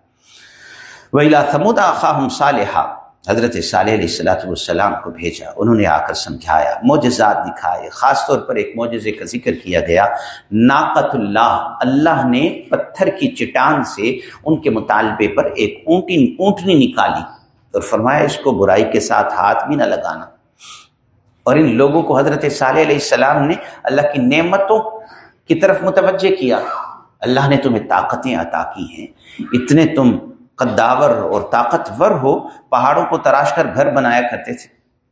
ویلا سمودا خواہم صالحہ حضرت صالح علیہ السلاۃ والسلام کو بھیجا۔ انہوں نے آ کر سمجھایا، معجزات دکھائے۔ خاص طور پر ایک معجزے کا ذکر کیا گیا۔ ناقت اللہ اللہ نے پتھر کی چٹان سے ان کے مطالبے پر ایک اونٹی، اونٹنی نکالی اور فرمایا، اس کو برائی کے ساتھ ہاتھ بھی نہ لگانا۔ اور ان لوگوں کو حضرت صالح علیہ السلام نے اللہ کی نعمتوں کی طرف متوجہ کیا۔ اللہ نے تمہیں طاقتیں عطا کی ہیں۔ اتنے تم قداور اور طاقتور ہو، پہاڑوں کو تراش کر گھر بنایا کرتے تھے۔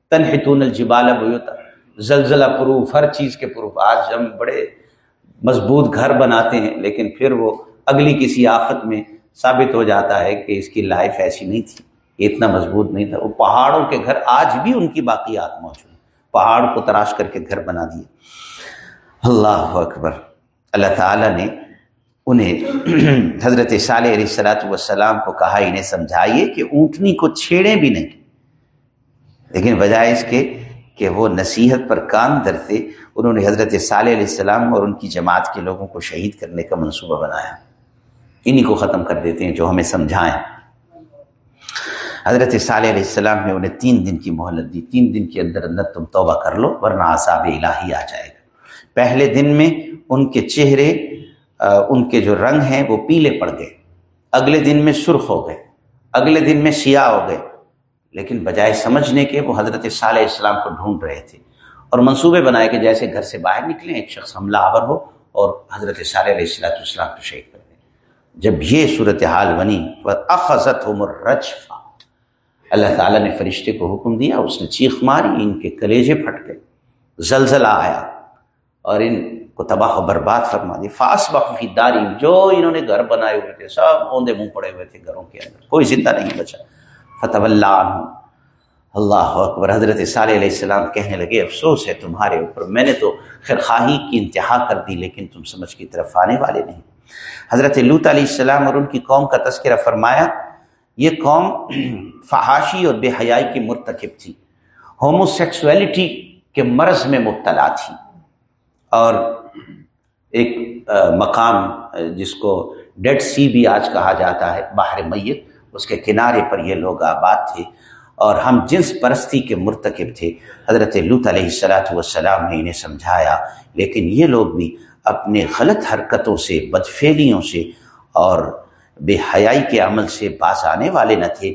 تنحتون الجبال بیوتا زلزلہ پروف، ہر چیز کے پروف۔ آج ہم بڑے مضبوط گھر بناتے ہیں، لیکن پھر وہ اگلی کسی آفت میں ثابت ہو جاتا ہے کہ اس کی لائف ایسی نہیں تھی۔ اتنا مضبوط نہیں تھا۔ وہ پہاڑوں کے گھر آج بھی ان کی باقیات موجود ہیں۔ پہاڑ کو تراش کر کے گھر بنا دیے۔ اللہ اکبر۔ اللہ تعالیٰ نے انہیں حضرت صالح علیہ السلاۃ والسلام کو کہا، انہیں سمجھائیے کہ اونٹنی کو چھیڑیں بھی نہیں۔ لیکن بجائے اس کے کہ وہ نصیحت پر کان در تھے انہوں نے حضرت صالح علیہ السلام اور ان کی جماعت کے لوگوں کو شہید کرنے کا منصوبہ بنایا۔ انہی کو ختم کر دیتے ہیں جو ہمیں سمجھائیں۔ حضرت صالح علیہ السلام نے انہیں تین دن کی مہلت دی۔ تین دن کے اندر اندر تم توبہ کر لو، ورنہ عذاب الہی آ جائے گا۔ پہلے دن میں ان کے چہرے ان کے جو رنگ ہیں وہ پیلے پڑ گئے۔ اگلے دن میں سرخ ہو گئے، اگلے دن میں سیاہ ہو گئے۔ لیکن بجائے سمجھنے کے وہ حضرت صالح السلام کو ڈھونڈ رہے تھے اور منصوبے بنائے کہ جیسے گھر سے باہر نکلیں، ایک شخص حملہ آور ہو اور حضرت صالح علیہ السلام السلام کو شہید کر دیں جب یہ صورت حال بنی اخذت ہو مرجفا اللہ تعالیٰ نے فرشتے کو حکم دیا، اس نے چیخ ماری، ان کے کلیجے پھٹ گئے۔ زلزلہ آیا اور ان کو تباہ و برباد فرما دی فاس بخفی داری جو انہوں نے گھر بنائے ہوئے تھے، سب اوندے منہ پڑے ہوئے تھے گھروں کے اندر۔ کوئی زندہ نہیں بچا۔ فتح اللہ اللہ اکبر، حضرت صالح علیہ السلام کہنے لگے، افسوس ہے تمہارے اوپر، میں نے تو خیر خواہی کی انتہا کر دی، لیکن تم سمجھ کی طرف آنے والے نہیں۔ حضرت لوت علیہ السلام اور ان کی قوم کا تذکرہ فرمایا، یہ قوم فحاشی اور بے حیائی کی مرتکب تھی۔ ہومو سیکسولیٹی کے مرض میں مبتلا تھی۔ اور ایک مقام جس کو ڈیڈ سی بھی آج کہا جاتا ہے باہر میت، اس کے کنارے پر یہ لوگ آباد تھے اور ہم جنس پرستی کے مرتکب تھے۔ حضرت لط علیہ السلاۃ والسلام نے انہیں سمجھایا، لیکن یہ لوگ بھی اپنے غلط حرکتوں سے بدفیلیوں سے اور بے حیائی کے عمل سے باز آنے والے نہ تھے،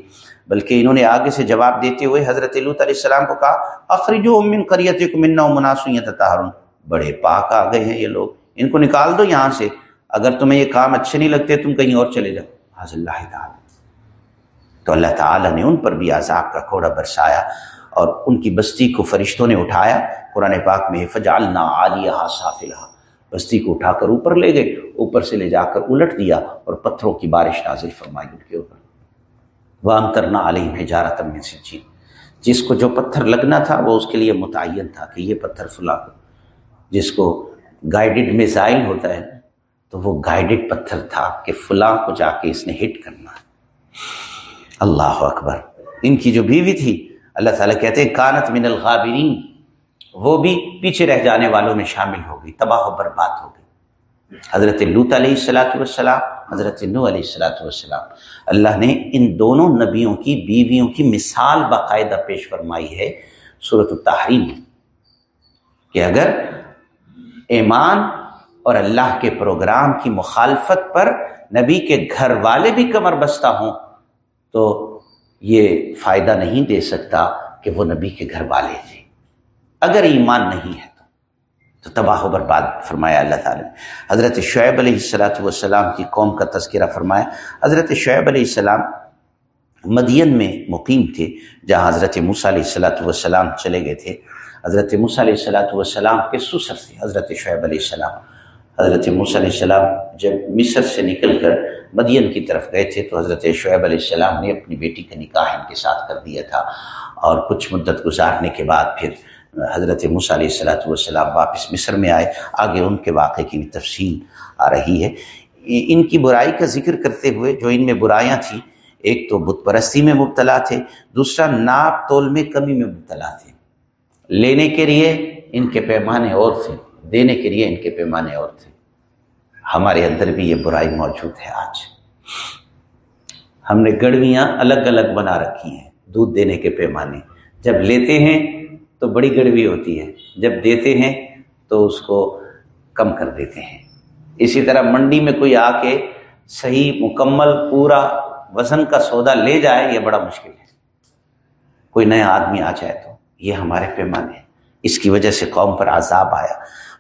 بلکہ انہوں نے آگے سے جواب دیتے ہوئے حضرت لط علیہ السلام کو کہا اخرجو امن کریت منا مناسویت تارون بڑے پاک آ گئے ہیں یہ لوگ۔ ان کو نکال دو یہاں سے۔ اگر تمہیں یہ کام اچھے نہیں لگتے، تم کہیں اور چلے جاؤ۔ حضر اللہ تعالیٰ۔ تو اللہ تعالیٰ نے ان پر بھی عذاب کا کوڑا برسایا اور ان کی بستی کو فرشتوں نے اٹھایا۔ قرآن پاک میں فجالنا عالیہ صافلہ بستی کو اٹھا کر اوپر لے گئے، اوپر سے لے جا کر الٹ دیا اور پتھروں کی بارش نازل فرمائی ان کے اوپر۔ وام کرنا علیہ حجارت میں سے جس کو جو پتھر لگنا تھا، وہ اس کے لیے متعین تھا کہ یہ پتھر فلاں جس کو گائیڈڈ میزائل ہوتا ہے، تو وہ گائیڈڈ پتھر تھا کہ فلاں کو جا کے اس نے ہٹ کرنا۔ ہے اللہ اکبر۔ ان کی جو بیوی تھی، اللہ تعالیٰ کہتے ہیں، کانت من الغابرین وہ بھی پیچھے رہ جانے والوں میں شامل ہو گئی، تباہ و برباد ہو گئی۔ حضرت لوت علیہ السلاۃ والسلام، حضرت نو علیہ السلاۃ والسلام۔ اللہ نے ان دونوں نبیوں کی، بیویوں کی مثال باقاعدہ پیش فرمائی ہے صورت التحریم کہ اگر ایمان اور اللہ کے پروگرام کی مخالفت پر نبی کے گھر والے بھی کمر بستہ ہوں، تو یہ فائدہ نہیں دے سکتا کہ وہ نبی کے گھر والے تھے اگر ایمان نہیں ہے تو تباہ و برباد فرمایا اللہ تعالیٰ نے۔ حضرت شعیب علیہ السلاۃ والسلام کی قوم کا تذکرہ فرمایا۔ حضرت شعیب علیہ السلام مدین میں مقیم تھے، جہاں حضرت موسیٰ علیہ السلاۃ والسلام چلے گئے تھے۔ حضرت موسیٰ علیہ السلاۃ والسلام کے سسر تھے، حضرت شعیب علیہ السلام۔ حضرت موسیٰ علیہ السلام جب مصر سے نکل کر مدین کی طرف گئے تھے تو حضرت شعیب علیہ السلام نے اپنی بیٹی کا نکاح ان کے ساتھ کر دیا تھا۔ اور کچھ مدت گزارنے کے بعد پھر حضرت موسیٰ علیہ السلاۃ والسلام واپس مصر میں آئے۔ آگے ان کے واقعے کی بھی تفصیل آ رہی ہے۔ ان کی برائی کا ذکر کرتے ہوئے جو ان میں برائیاں تھیں، ایک تو بت پرستی میں مبتلا تھے، دوسرا ناپ تول میں کمی میں مبتلا تھے۔ لینے کے لیے ان کے پیمانے اور تھے، دینے کے لیے ان کے پیمانے اور تھے۔ ہمارے اندر بھی یہ برائی موجود ہے آج۔ ہم نے گڑویاں الگ الگ بنا رکھی ہیں، دودھ دینے کے پیمانے۔ جب لیتے ہیں تو بڑی گڑوی ہوتی ہے، جب دیتے ہیں تو اس کو کم کر دیتے ہیں۔ اسی طرح منڈی میں کوئی آ کے صحیح مکمل پورا وزن کا سودا لے جائے، یہ بڑا مشکل ہے۔ کوئی نیا آدمی آ جائے تو۔ یہ ہمارے پیمانے ہیں اس کی وجہ سے قوم پر عذاب آیا۔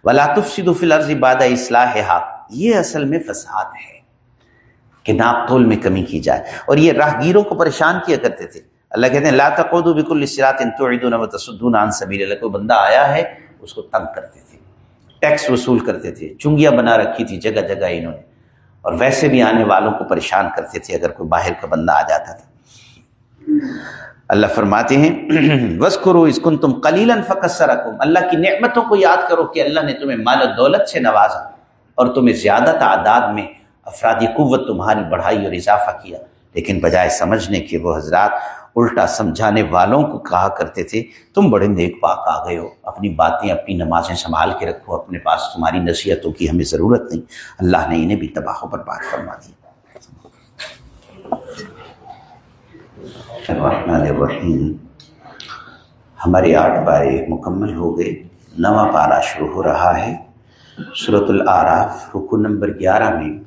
ولاطف صد الفلرز باد اصلاح یہ اصل میں فساد ہے کہ ناپ تول میں کمی کی جائے۔ اور یہ راہگیروں کو پریشان کیا کرتے تھے۔ اللہ کہتے ہیں، لا تقود بک الصراط تعدون وتصدون عن سبیل اللہ کوئی بندہ آیا ہے، اس کو تنگ کرتے تھے۔ ٹیکس وصول کرتے تھے۔ چنگیاں بنا رکھی تھی جگہ جگہ انہوں نے۔ اور ویسے بھی آنے والوں کو پریشان کرتے تھے اگر کوئی باہر کا بندہ آ جاتا تھا۔ اللہ فرماتے ہیں بس کرو اس کن تم کلیل اللہ کی نعمتوں کو یاد کرو کہ اللہ نے تمہیں مال و دولت سے نوازا اور تمہیں زیادہ تعداد میں افرادی قوت تمہاری بڑھائی اور اضافہ کیا۔ لیکن بجائے سمجھنے کے وہ حضرات الٹا سمجھانے والوں کو کہا کرتے تھے، تم بڑے نیک پاک آ گئے ہو۔ اپنی باتیں، اپنی نمازیں سنبھال کے رکھو۔ اپنے پاس تمہاری نصیحتوں کی ہمیں ضرورت نہیں۔ اللہ نے انہیں بھی تباہ و برباد فرما دی الرحیم۔ ہمارے آٹھ بارے مکمل ہو گئے۔ نواں پارا شروع ہو رہا ہے۔ صورت العراف رکو نمبر گیارہ میں۔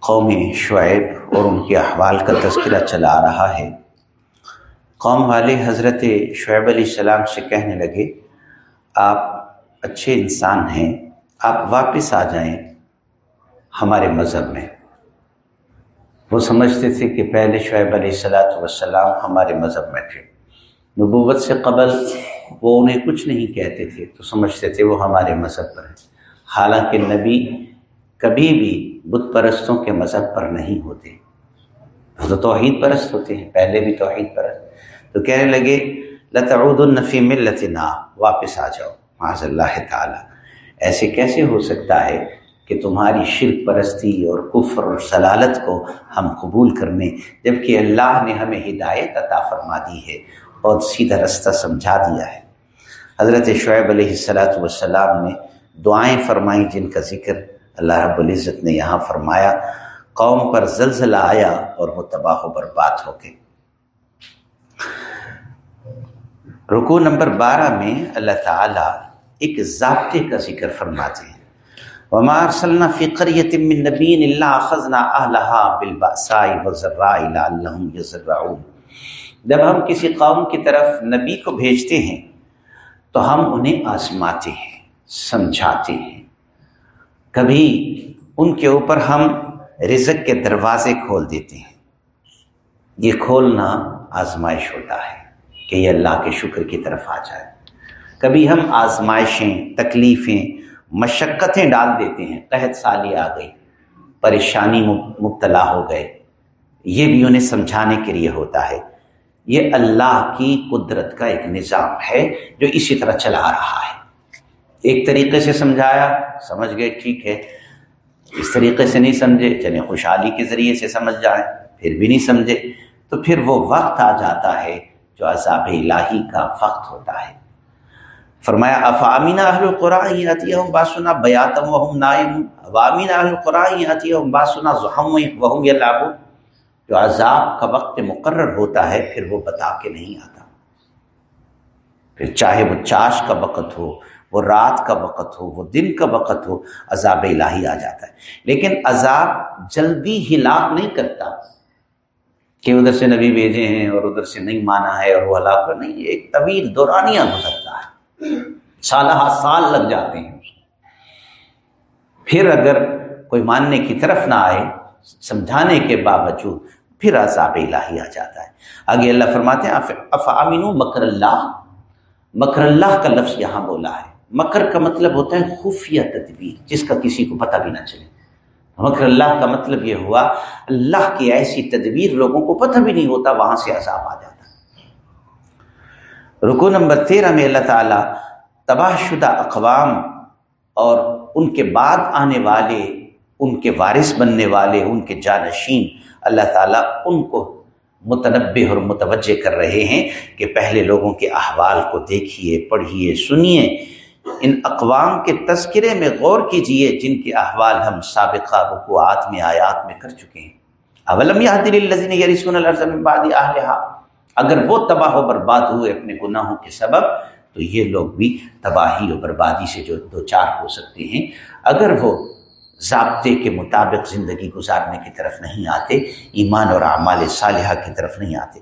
قوم شعیب اور ان کے احوال کا تذکرہ چلا رہا ہے۔ قوم والے حضرت شعیب علیہ السلام سے کہنے لگے، آپ اچھے انسان ہیں، آپ واپس آ جائیں ہمارے مذہب میں۔ وہ سمجھتے تھے کہ پہلے شعیب علیہ السلاۃ وسلام ہمارے مذہب میں تھے۔ نبوت سے قبل وہ انہیں کچھ نہیں کہتے تھے، تو سمجھتے تھے وہ ہمارے مذہب پر ہیں۔ حالانکہ نبی کبھی بھی بت پرستوں کے مذہب پر نہیں ہوتے۔ وہ تو توحید پرست ہوتے ہیں، پہلے بھی توحید پرست۔ تو کہنے لگے لتعود النفی ملت نا واپس آ جاؤ، معاذ اللہ تعالیٰ۔ ایسے کیسے ہو سکتا ہے کہ تمہاری شرک پرستی اور کفر اور سلالت کو ہم قبول کرنے جبکہ اللہ نے ہمیں ہدایت عطا فرما دی ہے اور سیدھا رستہ سمجھا دیا ہے۔ حضرت شعیب علیہ السلاۃ والسلام نے دعائیں فرمائیں جن کا ذکر اللہ رب العزت نے یہاں فرمایا، قوم پر زلزلہ آیا اور وہ تباہ و برباد ہو گئے۔ رکو نمبر بارہ میں اللہ تعالیٰ ایک ضابطے کا ذکر فرماتے ہیں۔ ومار صلی فکر یتم نبین اللہ خزنہ اہلہا بالباسائی وزراء لعلہم یزرعون جب ہم کسی قوم کی طرف نبی کو بھیجتے ہیں، تو ہم انہیں آزماتے ہیں، سمجھاتے ہیں۔ کبھی ان کے اوپر ہم رزق کے دروازے کھول دیتے ہیں۔ یہ کھولنا آزمائش ہوتا ہے کہ یہ اللہ کے شکر کی طرف آ جائے۔ کبھی ہم آزمائشیں، تکلیفیں مشقتیں ڈال دیتے ہیں، قحط سالی آ گئی، پریشانی مبتلا ہو گئے۔ یہ بھی انہیں سمجھانے کے لیے ہوتا ہے۔ یہ اللہ کی قدرت کا ایک نظام ہے جو اسی طرح چلا رہا ہے۔ ایک طریقے سے سمجھایا، سمجھ گئے، ٹھیک ہے۔ اس طریقے سے نہیں سمجھے چلے خوشحالی کے ذریعے سے سمجھ جائیں، پھر بھی نہیں سمجھے۔ تو پھر وہ وقت آ جاتا ہے جو عذاب الہی کا وقت ہوتا ہے۔ فرمایا، افامین اہل القرآن آتی ہوں باسنا بیاتم وہم نائم اوامین اہل القرآن آتی ہوں باسنا ظہم وہم یلعبو جو عذاب کا وقت مقرر ہوتا ہے، پھر وہ بتا کے نہیں آتا۔ پھر چاہے وہ چاش کا وقت ہو، وہ رات کا وقت ہو، وہ دن کا وقت ہو، عذاب الہی آ جاتا ہے۔ لیکن عذاب جلدی ہلاک نہیں کرتا کہ ادھر سے نبی بھیجے ہیں اور ادھر سے نہیں مانا ہے اور وہ ہلاک نہیں، ایک طویل دورانیہ گزرتا ہے۔ سالہ سال لگ جاتے ہیں پھر اگر کوئی ماننے کی طرف نہ آئے، سمجھانے کے باوجود پھر عذاب الہی آ جاتا ہے۔ آگے اللہ فرماتے ہیں افامین مکر اللہ؟ مکر اللہ کا لفظ یہاں بولا ہے۔ مکر کا مطلب ہوتا ہے خفیہ تدبیر، جس کا کسی کو پتہ بھی نہ چلے۔ مکر اللہ کا مطلب یہ ہوا، اللہ کی ایسی تدبیر لوگوں کو پتہ بھی نہیں ہوتا، وہاں سے عذاب آ جاتا رکو نمبر تیرہ میں اللہ تعالیٰ تباہ شدہ اقوام اور ان کے بعد آنے والے، ان کے وارث بننے والے، ان کے جانشین اللہ تعالیٰ ان کو متنبع اور متوجہ کر رہے ہیں کہ پہلے لوگوں کے احوال کو دیکھیے، پڑھیے، سنیے۔ ان اقوام کے تذکرے میں غور کیجیے جن کے احوال ہم سابقہ رکوعات میں، آیات میں کر چکے ہیں۔ اولم الذین یرثون الارض من بعد اہلھا اگر وہ تباہ و برباد ہوئے اپنے گناہوں کے سبب، تو یہ لوگ بھی تباہی و بربادی سے جو دو چار ہو سکتے ہیں۔ اگر وہ ضابطے کے مطابق زندگی گزارنے کی طرف نہیں آتے، ایمان اور اعمال صالحہ کی طرف نہیں آتے۔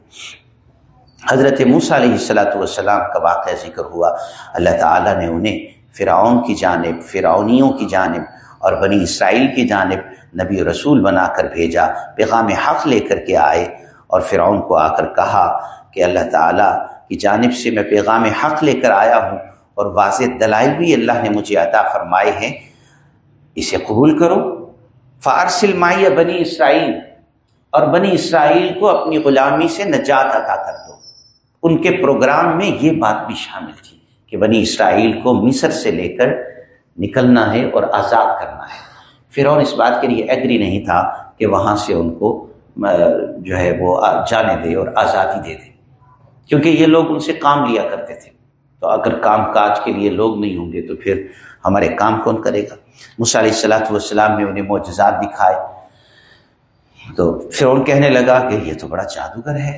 حضرت موسیٰ علیہ السلاۃ والسلام کا واقعہ ذکر ہوا۔ اللہ تعالیٰ نے انہیں فرعون کی جانب، فرعونیوں کی جانب اور بنی اسرائیل کی جانب نبی رسول بنا کر بھیجا، پیغام حق لے کر کے آئے۔ اور فرعون کو آ کر کہا کہ اللہ تعالیٰ کی جانب سے میں پیغام حق لے کر آیا ہوں اور واضح دلائل بھی اللہ نے مجھے عطا فرمائے ہیں۔ اسے قبول کرو۔ فارسل مائیہ بنی اسرائیل اور بنی اسرائیل کو اپنی غلامی سے نجات عطا کر دو۔ ان کے پروگرام میں یہ بات بھی شامل تھی کہ بنی اسرائیل کو مصر سے لے کر نکلنا ہے اور آزاد کرنا ہے۔ فرعون اس بات کے لیے ایگری نہیں تھا کہ وہاں سے ان کو جو ہے وہ جانے دے اور آزادی دے دے۔ کیونکہ یہ لوگ ان سے کام لیا کرتے تھے۔ تو اگر کام کاج کے لیے لوگ نہیں ہوں گے تو پھر ہمارے کام کون کرے گا؟ علیہ السلاۃ والسلام نے انہیں معجزات دکھائے۔ تو فرعون کہنے لگا کہ یہ تو بڑا جادوگر ہے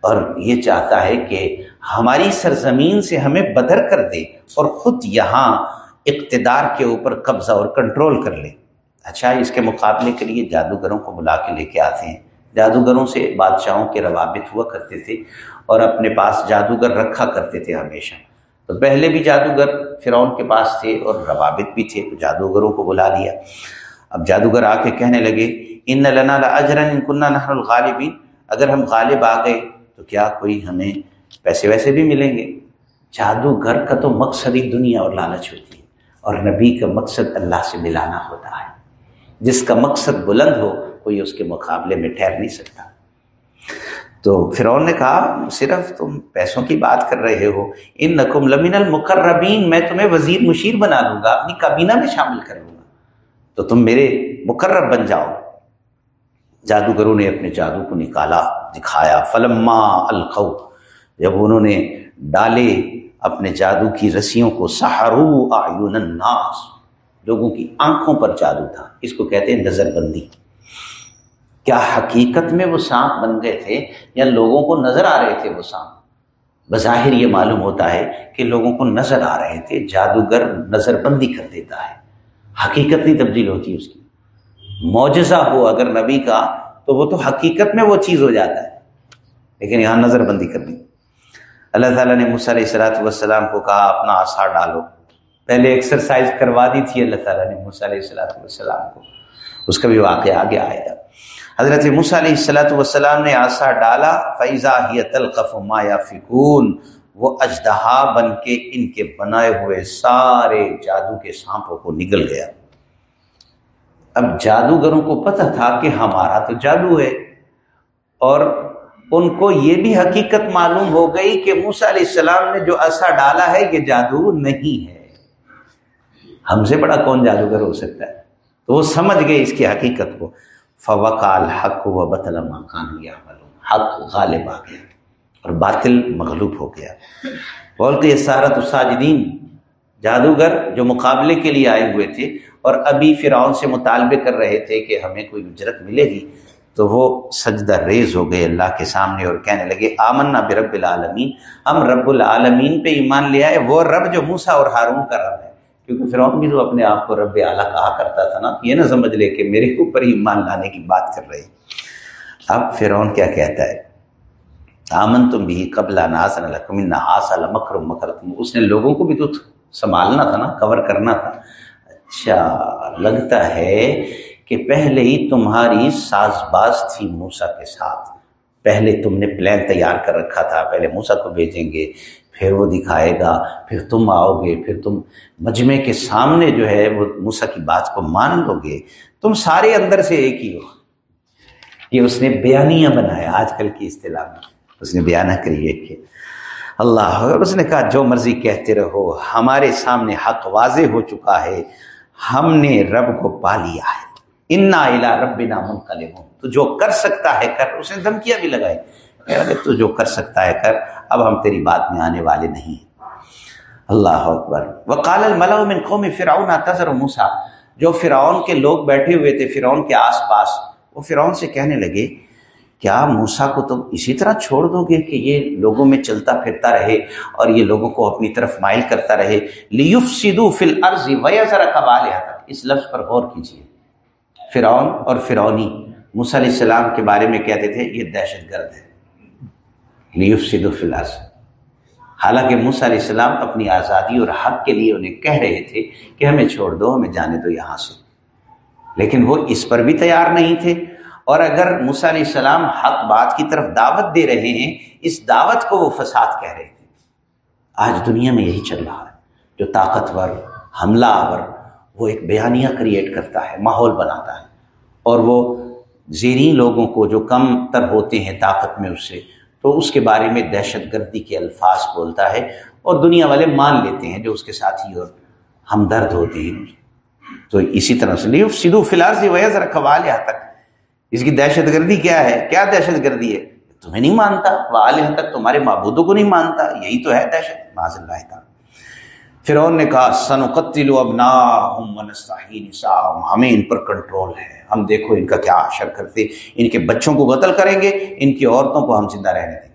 اور یہ چاہتا ہے کہ ہماری سرزمین سے ہمیں بدر کر دے اور خود یہاں اقتدار کے اوپر قبضہ اور کنٹرول کر لے۔ اچھا اس کے مقابلے کے لیے جادوگروں کو بلا کے لے کے آتے ہیں۔ جادوگروں سے بادشاہوں کے روابط ہوا کرتے تھے اور اپنے پاس جادوگر رکھا کرتے تھے ہمیشہ۔ تو پہلے بھی جادوگر فرعون کے پاس تھے اور روابط بھی تھے، تو جادوگروں کو بلا لیا۔ اب جادوگر آ کے کہنے لگے، ان لنا اجرن کنہ نہر الغالبین۔ اگر ہم غالب آ گئے تو کیا کوئی ہمیں پیسے ویسے بھی ملیں گے؟ جادوگر کا تو مقصد ہی دنیا اور لالچ ہوتی ہے، اور نبی کا مقصد اللہ سے ملانا ہوتا ہے۔ جس کا مقصد بلند ہو کوئی اس کے مقابلے میں ٹھہر نہیں سکتا۔ تو فرعون نے کہا، صرف تم پیسوں کی بات کر رہے ہو۔ ان نقم لمن المقربین، میں تمہیں وزیر مشیر بنا لوں گا، اپنی کابینہ میں شامل کر لوں گا۔ تو تم میرے مقرر بن جاؤ۔ جادوگروں نے اپنے جادو کو نکالا، دکھایا۔ فلما القو جب انہوں نے ڈالے اپنے جادو کی رسیوں کو سہارو آیون الناس۔ لوگوں کی آنکھوں پر جادو تھا۔ اس کو کہتے ہیں نظر بندی۔ کیا حقیقت میں وہ سانپ بن گئے تھے یا لوگوں کو نظر آ رہے تھے وہ سانپ؟ بظاہر یہ معلوم ہوتا ہے کہ لوگوں کو نظر آ رہے تھے، جادوگر نظر بندی کر دیتا ہے۔ حقیقت نہیں تبدیل ہوتی اس کی۔ معجزہ ہو اگر نبی کا، تو وہ تو حقیقت میں وہ چیز ہو جاتا ہے۔ لیکن یہاں نظر بندی کر دی اللہ تعالیٰ نے مصع السلاۃ والسلام کو کہا، اپنا آسار ڈالو۔ پہلے ایکسرسائز کروا دی تھی اللہ تعالیٰ نے مصع علیہ السلاۃ والسلام کو۔ اس کا بھی واقعہ آگے آئے گا۔ حضرت مصع علیہ السلاۃ والسلام نے آسا ڈالا فیضا ہی تلقف مایا فکون وہ اجدہا بن کے ان کے بنائے ہوئے سارے جادو کے سانپوں کو نگل گیا۔ اب جادوگروں کو پتہ تھا کہ ہمارا تو جادو ہے، اور ان کو یہ بھی حقیقت معلوم ہو گئی کہ موسا علیہ السلام نے جو اثر ڈالا ہے، یہ جادو نہیں ہے۔ ہم سے بڑا کون جادوگر ہو سکتا ہے؟ تو وہ سمجھ گئے اس کی حقیقت کو۔ فوقال حق و بطل مکان گیا حق غالب آ گیا اور باطل مغلوب ہو گیا. بولتے یہ سارت الساجدین جادوگر جو مقابلے کے لیے آئے ہوئے تھے اور ابھی فرعون سے مطالبے کر رہے تھے کہ ہمیں کوئی اجرت ملے گی، تو وہ سجدہ ریز ہو گئے اللہ کے سامنے اور کہنے لگے آمن برب العالمین، ہم رب العالمین پہ ایمان لے آئے، وہ رب جو موسا اور ہارون کا رب ہے۔ کیونکہ فرعون بھی تو اپنے آپ کو رب اعلیٰ کہا کرتا تھا نا یہ نہ سمجھ لے کہ میرے اوپر ہی ایمان لانے کی بات کر رہے اب فرعون کیا کہتا ہے؟ آمن تم بھی قبل ناسن نہ آسا مکر مکر تم اس نے لوگوں کو بھی تو سنبھالنا تھا نا کور کرنا تھا۔ اچھا لگتا ہے کہ پہلے ہی تمہاری ساز باز تھی موسا کے ساتھ۔ پہلے تم نے پلان تیار کر رکھا تھا۔ پہلے موسا کو بھیجیں گے۔ پھر وہ دکھائے گا، پھر تم آؤ گے، پھر تم مجمع کے سامنے جو ہے وہ موسا کی بات کو مان لو گے۔ تم سارے اندر سے ایک ہی ہو۔ یہ اس نے بیانیاں بنایا آج کل کی اصطلاح میں۔ اس نے بیانہ کری ہے کہ اللہ اس نے کہا جو مرضی کہتے رہو، ہمارے سامنے حق واضح ہو چکا ہے، ہم نے رب کو پا لیا ہے۔ انا الا رب نامن تو جو کر سکتا ہے، کر۔ اس نے دھمکیاں بھی لگائی۔ تو جو کر سکتا ہے کر، اب ہم تیری بات میں آنے والے نہیں اللہ اکبر۔ وقال الملا من قوم فرعون تذر موسا جو فرعون کے لوگ بیٹھے ہوئے تھے، فرعون کے آس پاس، وہ فرعون سے کہنے لگے، کیا موسا کو تم اسی طرح چھوڑ دو گے کہ یہ لوگوں میں چلتا پھرتا رہے اور یہ لوگوں کو اپنی طرف مائل کرتا رہے؟ لیف سدو فل عرض ویا ذرا قبال اس لفظ پر غور کیجیے فرعون اور فرعونی۔ موسیٰ علیہ السلام کے بارے میں کہتے تھے، یہ دہشت گرد ہے۔ لیف سدو حالانکہ موسیٰ علیہ السلام اپنی آزادی اور حق کے لیے انہیں کہہ رہے تھے کہ ہمیں چھوڑ دو، ہمیں جانے دو یہاں سے۔ لیکن وہ اس پر بھی تیار نہیں تھے۔ اور اگر موسیٰ علیہ السلام حق بات کی طرف دعوت دے رہے ہیں، اس دعوت کو وہ فساد کہہ رہے تھے۔ آج دنیا میں یہی چل رہا ہے۔ جو طاقتور، حملہ آور، وہ ایک بیانیہ کریٹ کرتا ہے، ماحول بناتا ہے۔ اور وہ زیرین لوگوں کو جو کم تر ہوتے ہیں طاقت میں، اس سے تو اس کے بارے میں دہشت گردی کے الفاظ بولتا ہے اور دنیا والے مان لیتے ہیں جو اس کے ساتھی اور ہمدرد ہوتے ہیں۔ تو اسی طرح سے نہیں فی الحال سے وہ ذرا قوال یہاں تک اس کی دہشت گردی کیا ہے؟ کیا دہشت گردی ہے؟ تمہیں نہیں مانتا۔ وہ تک تمہارے معبودوں کو نہیں مانتا۔ یہی تو ہے دہشت۔ معذ اللہ تعالیٰ۔ فرعون نے کہا سنقتل ابنا ہمیں ان پر کنٹرول ہے ہم دیکھو ان کا کیا اشر کرتے ان کے بچوں کو قتل کریں گے، ان کی عورتوں کو ہم زندہ رہنے دیں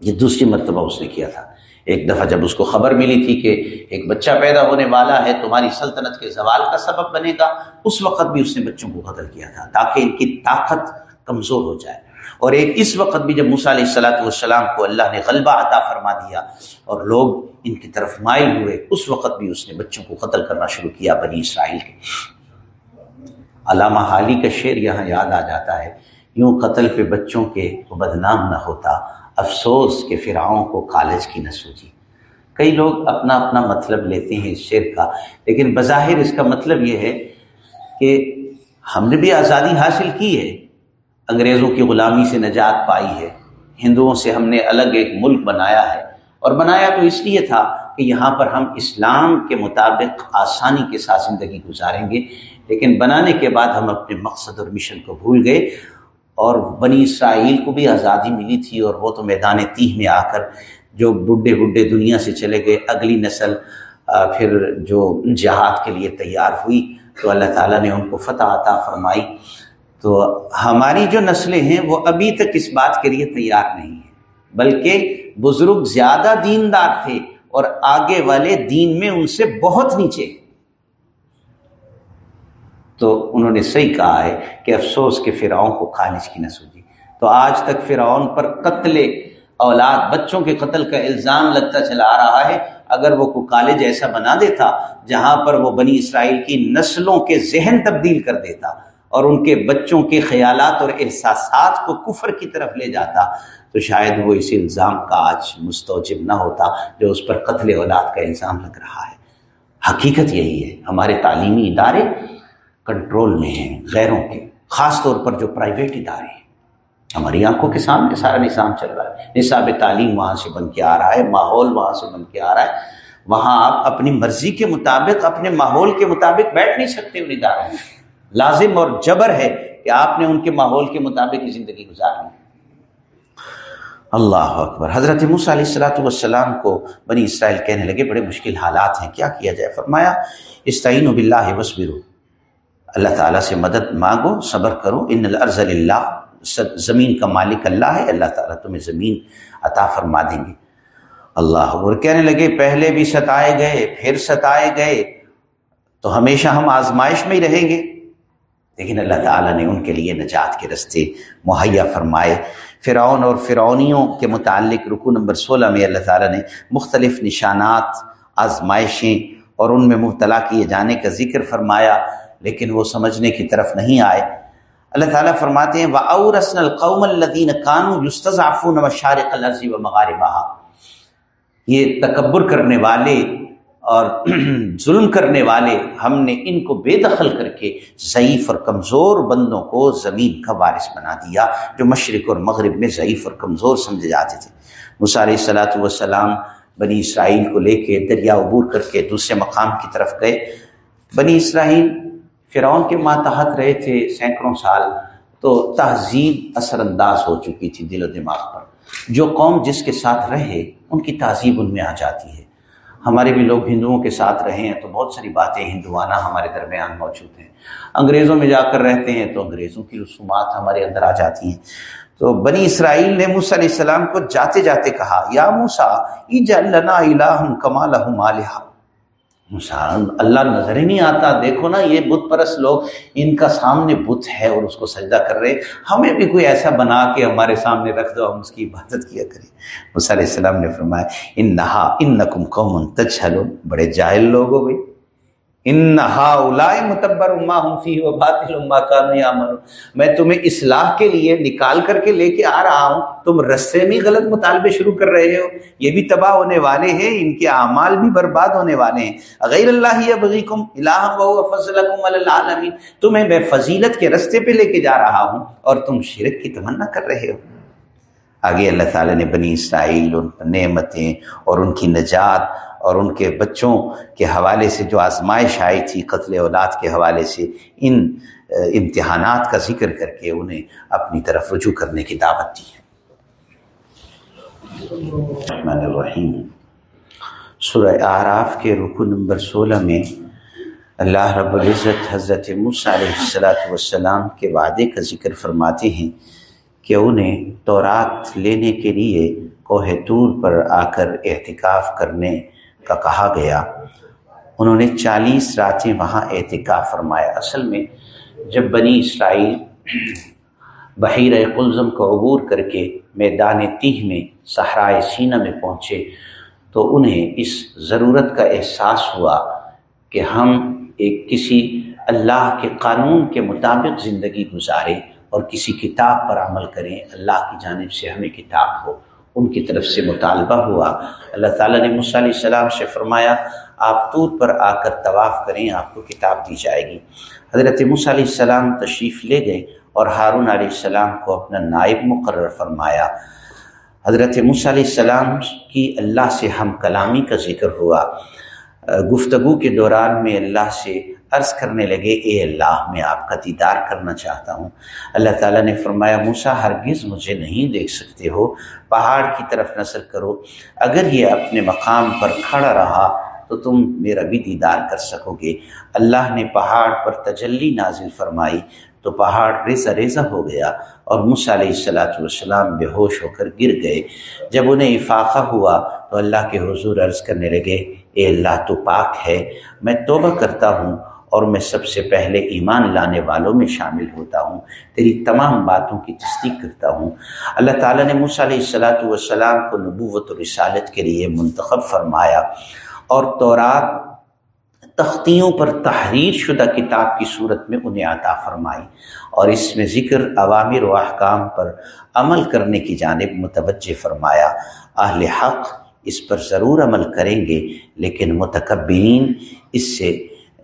یہ دوسری مرتبہ اس نے کیا تھا۔ ایک دفعہ جب اس کو خبر ملی تھی کہ ایک بچہ پیدا ہونے والا ہے، تمہاری سلطنت کے زوال کا سبب بنے گا، اس وقت بھی اس نے بچوں کو قتل کیا تھا تاکہ ان کی طاقت کمزور ہو جائے۔ اور ایک اس وقت بھی جب موسیٰ علیہ السلاۃ والسلام کو اللہ نے غلبہ عطا فرما دیا اور لوگ ان کی طرف مائل ہوئے، اس وقت بھی اس نے بچوں کو قتل کرنا شروع کیا بنی اسرائیل کے۔ علامہ حالی کا شعر یہاں یاد آ جاتا ہے، یوں قتل پہ بچوں کے بدنام نہ ہوتا، افسوس کہ فرعون کو کالج کی نہ سوچی۔ کئی لوگ اپنا اپنا مطلب لیتے ہیں اس شعر کا، لیکن بظاہر اس کا مطلب یہ ہے کہ ہم نے بھی آزادی حاصل کی ہے۔ انگریزوں کی غلامی سے نجات پائی ہے۔ ہندوؤں سے ہم نے الگ ایک ملک بنایا ہے۔ اور بنایا تو اس لیے تھا کہ یہاں پر ہم اسلام کے مطابق آسانی کے ساتھ زندگی گزاریں گے۔ لیکن بنانے کے بعد ہم اپنے مقصد اور مشن کو بھول گئے۔ اور بنی اسرائیل کو بھی آزادی ملی تھی اور وہ تو میدان تیہ میں آ کر جو بڈھے بڈھے دنیا سے چلے گئے۔ اگلی نسل پھر جو جہاد کے لیے تیار ہوئی تو اللہ تعالیٰ نے ان کو فتح عطا فرمائی۔ تو ہماری جو نسلیں ہیں وہ ابھی تک اس بات کے لیے تیار نہیں ہیں۔ بلکہ بزرگ زیادہ دیندار تھے اور آگے والے دین میں ان سے بہت نیچے۔ تو انہوں نے صحیح کہا ہے کہ افسوس کے فرعون کو خالج کی نہ سوجی تو آج تک فرعون پر قتل اولاد بچوں کے قتل کا الزام لگتا چلا آ رہا ہے۔ اگر وہ کو کالج ایسا بنا دیتا جہاں پر وہ بنی اسرائیل کی نسلوں کے ذہن تبدیل کر دیتا۔ اور ان کے بچوں کے خیالات اور احساسات کو کفر کی طرف لے جاتا، تو شاید وہ اس الزام کا آج مستوجب نہ ہوتا جو اس پر قتل اولاد کا الزام لگ رہا ہے۔ حقیقت یہی ہے، ہمارے تعلیمی ادارے کنٹرول میں ہیں، غیروں کے، خاص طور پر جو پرائیویٹ ادارے ہیں۔ ہماری آنکھوں کے سامنے سارا نظام چل رہا ہے، نصاب تعلیم وہاں سے بن کے آ رہا ہے، ماحول وہاں سے بن کے آ رہا ہے۔ وہاں آپ اپنی مرضی کے مطابق، اپنے ماحول کے مطابق بیٹھ نہیں سکتے ان اداروں میں۔ لازم اور جبر ہے کہ آپ نے ان کے ماحول کے مطابق ہی زندگی گزارنی اللہ اکبر۔ حضرت موسیٰ علیہ السلاۃ والسلام کو بنی اسرائیل کہنے لگے، بڑے مشکل حالات ہیں، کیا کیا جائے؟ فرمایا استعین و بلّہ وسبرو اللہ تعالیٰ سے مدد مانگو، صبر کرو، ان الارض اللہ زمین کا مالک اللہ ہے، اللہ تعالیٰ تمہیں زمین عطا فرما دیں گے۔ اللہ اور کہنے لگے، پہلے بھی ستائے گئے، پھر ستائے گئے، تو ہمیشہ ہم آزمائش میں ہی رہیں گے۔ لیکن اللہ تعالیٰ نے ان کے لیے نجات کے رستے مہیا فرمائے۔ فرعون اور فرعونیوں کے متعلق رکو نمبر سولہ میں اللہ تعالیٰ نے مختلف نشانات، آزمائشیں اور ان میں مبتلا کیے جانے کا ذکر فرمایا، لیکن وہ سمجھنے کی طرف نہیں آئے۔ اللہ تعالیٰ فرماتے ہیں وہ رسن القوم الدین قانو یستضعفون مشارق الارض و یہ تکبر کرنے والے اور ظلم کرنے والے ہم نے ان کو بے دخل کر کے ضعیف اور کمزور بندوں کو زمین کا وارث بنا دیا، جو مشرق اور مغرب میں ضعیف اور کمزور سمجھے جاتے تھے۔ مصعر صلاحت والسلام بنی اسرائیل کو لے کے دریا عبور کر کے دوسرے مقام کی طرف گئے۔ بنی اسرائیل فرعون کے ماتحت رہے تھے سینکڑوں سال، تو تہذیب اثر انداز ہو چکی تھی دل و دماغ پر۔ جو قوم جس کے ساتھ رہے، ان کی تہذیب ان میں آ جاتی ہے۔ ہمارے بھی لوگ ہندوؤں کے ساتھ رہے ہیں، تو بہت ساری باتیں ہندوانہ ہمارے درمیان موجود ہیں۔ انگریزوں میں جا کر رہتے ہیں، تو انگریزوں کی رسومات ہمارے اندر آ جاتی ہیں۔ تو بنی اسرائیل نے موسیٰ علیہ السلام کو جاتے جاتے کہا، یا موسا لنا الہم کما لہم آلہا۔ اللہ نظر ہی نہیں آتا۔ دیکھو نا، یہ بت پرست لوگ، ان کا سامنے بت ہے اور اس کو سجدہ کر رہے۔ ہمیں بھی کوئی ایسا بنا کے ہمارے سامنے رکھ دو، ہم اس کی عبادت کیا کریں۔ علیہ السلام نے فرمایا ان نہا ان نقم قوم تچ بڑے جاہل لوگ ہو گئے۔ ان متبر اما فی و باطل اما کا میں تمہیں اصلاح کے لیے نکال کر کے لے کے آ رہا ہوں۔ تم رستے میں غلط مطالبے شروع کر رہے ہو۔ یہ بھی تباہ ہونے والے ہیں، ان کے اعمال بھی برباد ہونے والے ہیں۔ غیر اللہ ابغیکم الہ و فضلکم العالمین۔ تمہیں میں فضیلت کے رستے پہ لے کے جا رہا ہوں اور تم شرک کی تمنا کر رہے ہو۔ آگے اللہ تعالیٰ نے بنی اسرائیل ان نعمتیں اور ان کی نجات اور ان کے بچوں کے حوالے سے جو آزمائش آئی تھی، قتل اولاد کے حوالے سے، ان امتحانات کا ذکر کر کے انہیں اپنی طرف رجوع کرنے کی دعوت دی الرحمن الرحیم۔ سورہ آراف کے رکو نمبر سولہ میں اللہ رب العزت حضرت موسیٰ علیہ السلاۃ والسلام کے وعدے کا ذکر فرماتے ہیں کہ انہیں تورات لینے کے لیے کوہ طور پر آ کر احتکاف کرنے کا کہا گیا۔ انہوں نے چالیس راتیں وہاں احتکاف فرمایا۔ اصل میں جب بنی اسرائیل بحیر قلزم کو عبور کر کے میدان تیہ میں صحرائے سینہ میں پہنچے تو انہیں اس ضرورت کا احساس ہوا کہ ہم ایک کسی اللہ کے قانون کے مطابق زندگی گزاریں اور کسی کتاب پر عمل کریں۔ اللہ کی جانب سے ہمیں کتاب ہو۔ ان کی طرف سے مطالبہ ہوا۔ اللہ تعالیٰ نے مصع علیہ السلام سے فرمایا، آپ طور پر آ کر طواف کریں، آپ کو کتاب دی جائے گی۔ حضرت مصع علیہ السلام تشریف لے گئے اور ہارون علیہ السلام کو اپنا نائب مقرر فرمایا۔ حضرت مصع علیہ السلام کی اللہ سے ہم کلامی کا ذکر ہوا۔ گفتگو کے دوران میں اللہ سے عرض کرنے لگے، اے اللہ، میں آپ کا دیدار کرنا چاہتا ہوں. اللہ تعالیٰ نے فرمایا موسا ہرگز مجھے نہیں دیکھ سکتے ہو. پہاڑ کی طرف نظر کرو. اگر یہ اپنے مقام پر کھڑا رہا تو تم میرا بھی دیدار کر سکو گے. اللہ نے پہاڑ پر تجلی نازل فرمائی تو پہاڑ ریزہ ریزہ ہو گیا اور موسیٰ علیہ السلاۃ والسلام بے ہوش ہو کر گر گئے. جب انہیں افاقہ ہوا تو اللہ کے حضور عرض کرنے لگے، اے اللہ، تو پاک ہے. میں توبہ کرتا ہوں اور میں سب سے پہلے ایمان لانے والوں میں شامل ہوتا ہوں، تیری تمام باتوں کی تصدیق کرتا ہوں۔ اللہ تعالیٰ نے موسیٰ علیہ السلاۃ والسلام کو نبوت و رسالت کے لیے منتخب فرمایا اور تورات تختیوں پر تحریر شدہ کتاب کی صورت میں انہیں عطا فرمائی اور اس میں ذکر عوامر و احکام پر عمل کرنے کی جانب متوجہ فرمایا۔ اہل حق اس پر ضرور عمل کریں گے، لیکن متکبرین اس سے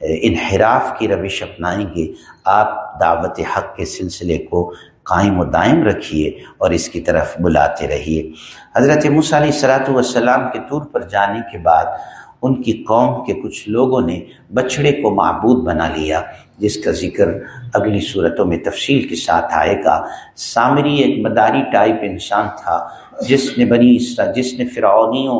انحراف کی روش اپنائیں گے۔ آپ دعوت حق کے سلسلے کو قائم و دائم رکھیے اور اس کی طرف بلاتے رہیے۔ حضرت مصع علیہ صلاۃ والسلام کے طور پر جانے کے بعد ان کی قوم کے کچھ لوگوں نے بچھڑے کو معبود بنا لیا، جس کا ذکر اگلی صورتوں میں تفصیل کے ساتھ آئے گا۔ سامری ایک مداری ٹائپ انسان تھا، جس نے بنی اسرا، جس نے فرعونیوں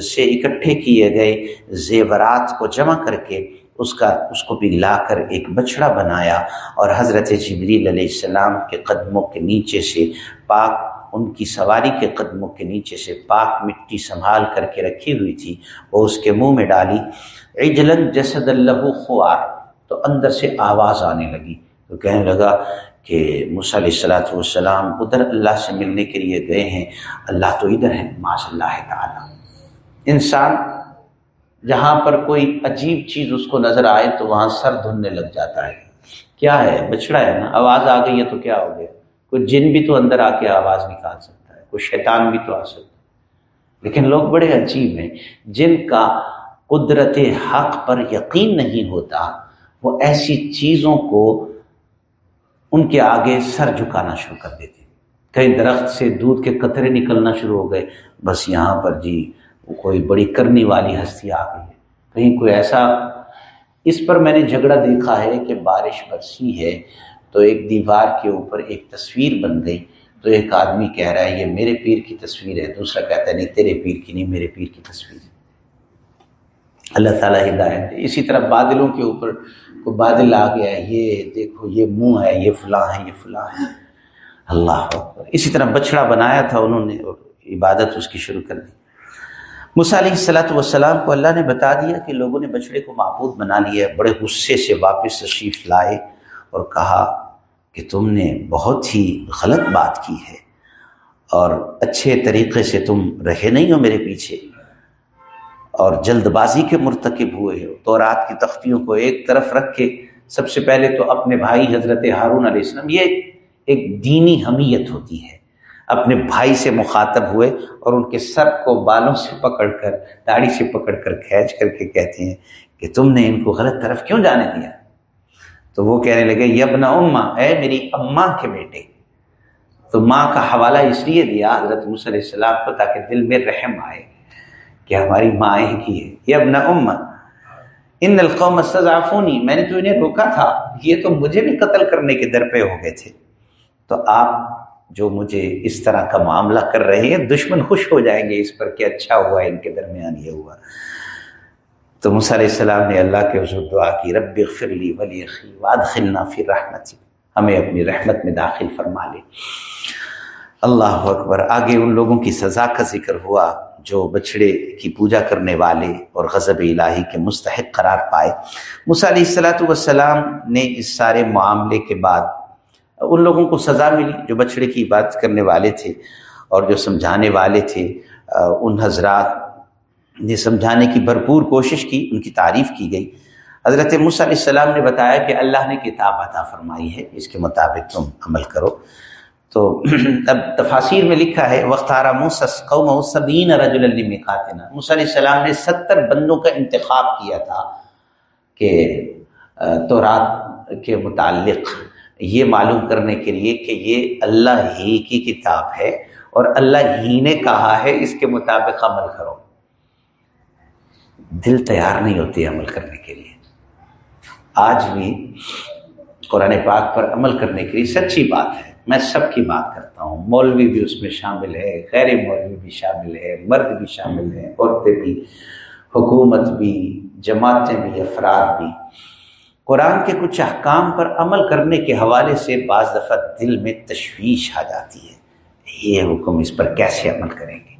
سے اکٹھے کیے گئے زیورات کو جمع کر کے اس کا، اس کو پگھلا کر ایک بچڑا بنایا اور حضرت جبریل علیہ السلام کے قدموں کے نیچے سے پاک، ان کی سواری کے قدموں کے نیچے سے پاک مٹی سنبھال کر کے رکھی ہوئی تھی، وہ اس کے منہ میں ڈالی۔ عجلن جسد اللہ خوار، تو اندر سے آواز آنے لگی۔ تو کہنے لگا کہ علیہ السلاۃ والسلام ادھر اللہ سے ملنے کے لیے گئے ہیں، اللہ تو ادھر ہے ماش اللہ تعالی۔ انسان جہاں پر کوئی عجیب چیز اس کو نظر آئے تو وہاں سر دھننے لگ جاتا ہے۔ کیا ہے؟ بچڑا ہے نا؟ آواز آ گئی ہے تو کیا ہو گیا؟ کوئی جن بھی تو اندر آ کے آواز نکال سکتا ہے، کوئی شیطان بھی تو آ سکتا ہے۔ لیکن لوگ بڑے عجیب ہیں۔ جن کا قدرت حق پر یقین نہیں ہوتا، وہ ایسی چیزوں کو ان کے آگے سر جھکانا شروع کر دیتے۔ کئی درخت سے دودھ کے قطرے نکلنا شروع ہو گئے، بس یہاں پر جی کوئی بڑی کرنی والی ہستی آ گئی ہے۔ کہیں کوئی ایسا اس پر میں نے جھگڑا دیکھا ہے کہ بارش برسی ہے تو ایک دیوار کے اوپر ایک تصویر بن گئی۔ تو ایک آدمی کہہ رہا ہے، یہ میرے پیر کی تصویر ہے۔ دوسرا کہتا ہے، نہیں، تیرے پیر کی نہیں، میرے پیر کی تصویر ہے۔ اللہ تعالیٰ ہدایت اسی طرح بادلوں کے اوپر کوئی بادل آ گیا ہے، یہ دیکھو، یہ منہ ہے، یہ فلاں ہے، یہ فلاں ہے۔ اللہ اسی طرح بچڑا بنایا تھا انہوں نے عبادت اس کی شروع کر دی۔ علیہ السلاۃ والسلام کو اللہ نے بتا دیا کہ لوگوں نے بچڑے کو معبود بنا لیا بڑے غصے سے واپس تشریف لائے اور کہا کہ تم نے بہت ہی غلط بات کی ہے اور اچھے طریقے سے تم رہے نہیں ہو میرے پیچھے اور جلد بازی کے مرتکب ہوئے ہو۔ تو رات کی تختیوں کو ایک طرف رکھ کے سب سے پہلے تو اپنے بھائی حضرت ہارون علیہ السلام، یہ ایک دینی حمیت ہوتی ہے۔ اپنے بھائی سے مخاطب ہوئے اور ان کے سر کو بالوں سے پکڑ کر، داڑھی سے پکڑ کر کھینچ کر کے کہتے ہیں کہ تم نے ان کو غلط طرف کیوں جانے دیا؟ تو وہ کہنے لگے یبنا اما اے میری اماں کے بیٹے۔ تو ماں کا حوالہ اس لیے دیا، حضرت علیہ السلام کو تاکہ دل میں رحم آئے کہ ہماری مائیں کی ہے یہ ابن ام ان القوم استضعفونی، میں نے تو انہیں روکا تھا، یہ تو مجھے بھی قتل کرنے کے در پہ ہو گئے تھے۔ تو آپ جو مجھے اس طرح کا معاملہ کر رہے ہیں، دشمن خوش ہو جائیں گے اس پر کہ اچھا ہوا، ان کے درمیان یہ ہوا۔ تو موسیٰ علیہ السلام نے اللہ کے حضور دعا کی، رب فرلی ولی وادخلنا فی رحمتی۔ ہمیں اپنی رحمت میں داخل فرما لے۔ اللہ اکبر۔ آگے ان لوگوں کی سزا کا ذکر ہوا جو بچھڑے کی پوجا کرنے والے اور غضب الہی کے مستحق قرار پائے۔ موسیٰ علیہ السلاۃ والسلام نے اس سارے معاملے کے بعد ان لوگوں کو سزا ملی جو بچھڑے کی عبادت کرنے والے تھے اور جو سمجھانے والے تھے ان حضرات نے سمجھانے کی بھرپور کوشش کی، ان کی تعریف کی گئی۔ حضرت مصع علیہ السلام نے بتایا کہ اللہ نے کتاب عطا فرمائی ہے، اس کے مطابق تم عمل کرو۔ تو اب تفاصیر میں لکھا ہے وقتارہ موسس قوم سبین رج القاتنا مصع علیہ السلام نے ستر بندوں کا انتخاب کیا تھا کہ تو رات کے متعلق۔ یہ معلوم کرنے کے لیے کہ یہ اللہ ہی کی کتاب ہے اور اللہ ہی نے کہا ہے اس کے مطابق عمل کرو۔ دل تیار نہیں ہوتی عمل کرنے کے لیے۔ آج بھی قرآن پاک پر عمل کرنے کے لیے سچی بات ہے۔ میں سب کی بات کرتا ہوں۔ مولوی بھی اس میں شامل ہے، غیر مولوی بھی شامل ہے، مرد بھی شامل ہیں عورتیں بھی، حکومت بھی، جماعتیں بھی، افراد بھی۔ قرآن کے کچھ احکام پر عمل کرنے کے حوالے سے بعض دفعہ دل میں تشویش آ جاتی ہے۔ یہ حکم اس پر کیسے عمل کریں گے؟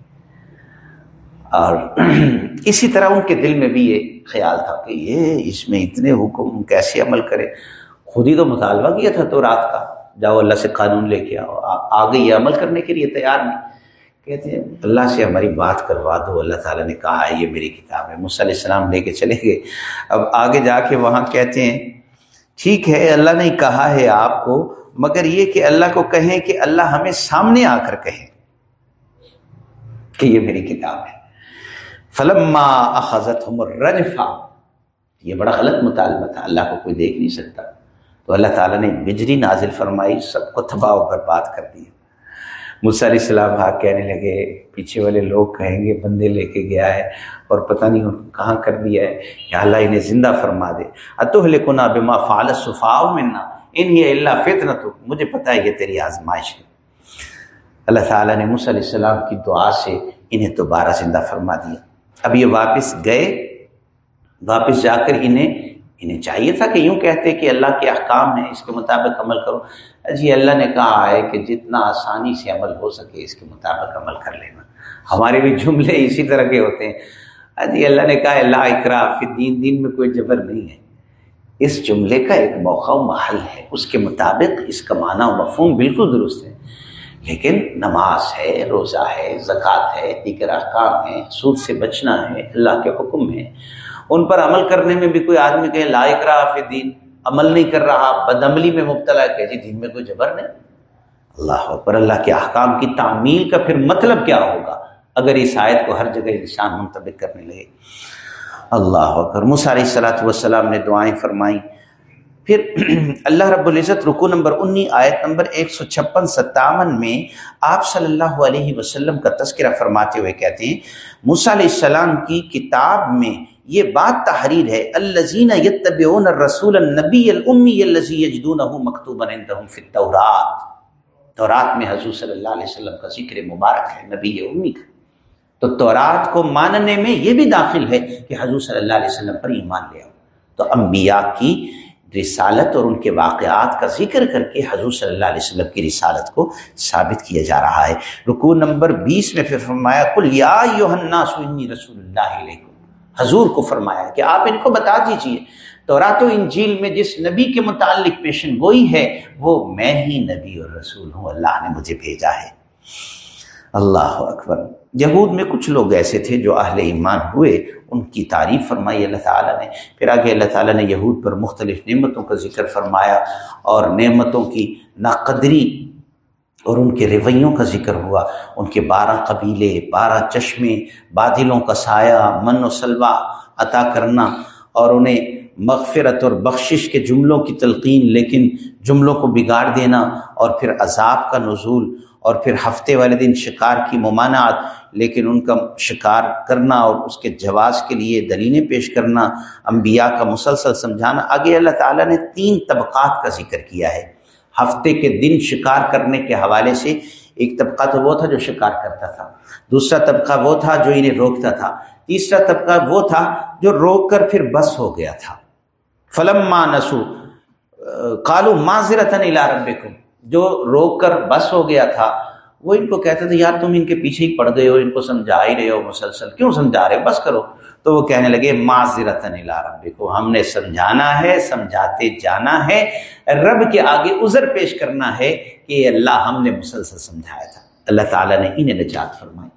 اور اسی طرح ان کے دل میں بھی یہ خیال تھا کہ یہ اس میں اتنے حکم کیسے عمل کرے خود ہی تو مطالبہ کیا تھا تو رات کا۔ جاؤ اللہ سے قانون لے کے آؤ۔ آگے یہ عمل کرنے کے لیے تیار نہیں۔ کہتے ہیں، اللہ سے ہماری بات کروا دو۔ اللہ تعالیٰ نے کہا ہے یہ میری کتاب ہے۔ مصع علیہ السلام لے کے چلے گئے۔ اب آگے جا کے وہاں کہتے ہیں، ٹھیک ہے، اللہ نے کہا ہے آپ کو، مگر یہ کہ اللہ کو کہیں کہ اللہ ہمیں سامنے آ کر کہیں کہ یہ میری کتاب ہے۔ فلما اخذت رجفا یہ بڑا غلط مطالبہ تھا، اللہ کو کوئی دیکھ نہیں سکتا۔ تو اللہ تعالیٰ نے بجری نازل فرمائی، سب کو تباہ و برباد کر دیا۔ علیہ السلام ہاں کہنے لگے۔ پیچھے والے لوگ کہیں گے، بندے لے کے گیا ہے اور پتہ نہیں کہاں کر دیا ہے۔ یا اللہ انہیں زندہ فرما دے۔ اتو لکنا بما فعال صفاؤ میں ان یہ اللہ فتن تو مجھے پتہ ہے یہ تیری آزمائش ہے۔ اللہ تعالیٰ نے علیہ السلام کی دعا سے انہیں دوبارہ زندہ فرما دیا۔ اب یہ واپس گئے۔ واپس جا کر انہیں انہیں چاہیے تھا کہ یوں کہتے کہ اللہ کے احکام ہیں، اس کے مطابق عمل کرو۔ جی اللہ نے کہا ہے کہ جتنا آسانی سے عمل ہو سکے، اس کے مطابق عمل کر لینا۔ ہمارے بھی جملے اسی طرح کے ہوتے ہیں۔ جی اللہ نے کہا اللہ اقرا پھر دین دین میں کوئی جبر نہیں ہے۔ اس جملے کا ایک موقع و محل ہے۔ اس کے مطابق اس کا معنی و مفہوم بالکل درست ہے۔ لیکن نماز ہے، روزہ ہے، زکوٰۃ ہے دیگر احکام ہے، سود سے بچنا ہے، اللہ کے حکم ہے۔ ان پر عمل کرنے میں بھی کوئی آدمی کہے، لا اقرا فی دین، عمل نہیں کر رہا بد عملی میں مبتلا ہے کہ جی دین میں کوئی جبر نہیں۔ اللہ پر اللہ کے احکام کی تعمیل کا پھر مطلب کیا ہوگا؟ اگر اس آیت کو ہر جگہ انسان منتبک کرنے لگے۔ اللہ اکبر علیہ صلاحت والسلام نے دعائیں فرمائیں۔ پھر اللہ رب العزت رکو نمبر انی آیت نمبر ایک سو چھپن، ستاون میں آپ صلی اللہ علیہ وسلم کا تذکرہ فرماتے ہوئے کہتے ہیں، موسیٰ علیہ السلام کی کتاب میں یہ بات تحریر ہے الزین یتبعون الرسول النبی الامی الذی یجدونه مکتوبا عندهم فی التورات۔ تورات میں حضور صلی اللہ علیہ وسلم کا ذکر مبارک ہے، نبی امی کا۔ تو تورات کو ماننے میں یہ بھی داخل ہے کہ حضور صلی اللہ علیہ وسلم پر ایمان لے آؤ۔ تو انبیاء کی رسالت اور ان کے واقعات کا ذکر کر کے حضور صلی اللہ علیہ وسلم کی رسالت کو ثابت کیا جا رہا ہے۔ رکوع نمبر بیس میں پھر فرمایا کل یا الناس انی رسول اللہ علیہ حضور کو فرمایا کہ آپ ان کو بتا دیجیے۔ تو رات و انجیل میں جس نبی کے متعلق پیشن گوئی ہے، وہ میں ہی نبی اور رسول ہوں، اللہ نے مجھے بھیجا ہے۔ اللہ اکبر۔ یہود میں کچھ لوگ ایسے تھے جو اہل ایمان ہوئے، ان کی تعریف فرمائی اللہ تعالیٰ نے۔ پھر آگے اللہ تعالیٰ نے یہود پر مختلف نعمتوں کا ذکر فرمایا اور نعمتوں کی ناقدری اور ان کے رویوں کا ذکر ہوا، ان کے بارہ قبیلے، بارہ چشمے، بادلوں کا سایہ، من و سلوا عطا کرنا اور انہیں مغفرت اور بخشش کے جملوں کی تلقین، لیکن جملوں کو بگاڑ دینا اور پھر عذاب کا نزول اور پھر ہفتے والے دن شکار کی ممانعت، لیکن ان کا شکار کرنا اور اس کے جواز کے لیے دلیلیں پیش کرنا، انبیاء کا مسلسل سمجھانا، آگے اللہ تعالیٰ نے تین طبقات کا ذکر کیا ہے۔ ہفتے کے دن شکار کرنے کے حوالے سے ایک طبقہ تو وہ تھا جو شکار کرتا تھا، دوسرا طبقہ وہ تھا جو انہیں روکتا تھا، تیسرا طبقہ وہ تھا جو روک کر پھر بس ہو گیا تھا۔ فلم ما نسو کالو معذرت رب جو روک کر بس ہو گیا تھا وہ ان کو کہتے تھے، یار تم ان کے پیچھے ہی پڑ گئے ہو، ان کو سمجھا ہی رہے ہو مسلسل، کیوں سمجھا رہے ہو؟ بس کرو۔ تو وہ کہنے لگے معذرت رب کو ہم نے سمجھانا ہے، سمجھاتے جانا ہے، رب کے آگے عذر پیش کرنا ہے کہ اللہ ہم نے مسلسل سمجھایا تھا۔ اللہ تعالیٰ نے انہیں نجات فرمائی،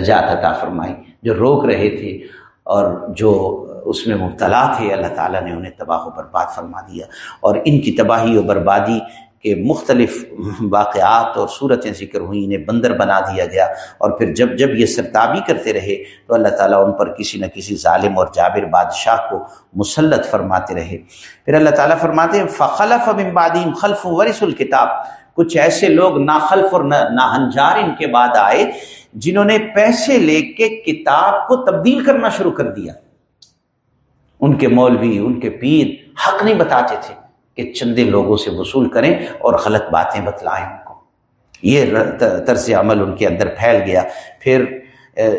نجات عطا فرمائی، جو روک رہے تھے اور جو اس میں مبتلا تھے، اللہ تعالیٰ نے انہیں تباہ و برباد فرما دیا اور ان کی تباہی و بربادی کے مختلف واقعات اور صورتیں ذکر ہوئیں، انہیں بندر بنا دیا گیا اور پھر جب جب یہ سرتابی کرتے رہے تو اللہ تعالیٰ ان پر کسی نہ کسی ظالم اور جابر بادشاہ کو مسلط فرماتے رہے۔ پھر اللہ تعالیٰ فرماتے ہیں، فخلف بادیم خلف ورث الکتاب کچھ ایسے لوگ ناخلف اور ناہنجار ان کے بعد آئے جنہوں نے پیسے لے کے کتاب کو تبدیل کرنا شروع کر دیا۔ ان کے مولوی، ان کے پیر حق نہیں بتاتے تھے۔ کہ چندے لوگوں سے وصول کریں اور غلط باتیں بتلائیں ان کو۔ یہ طرز عمل ان کے اندر پھیل گیا۔ پھر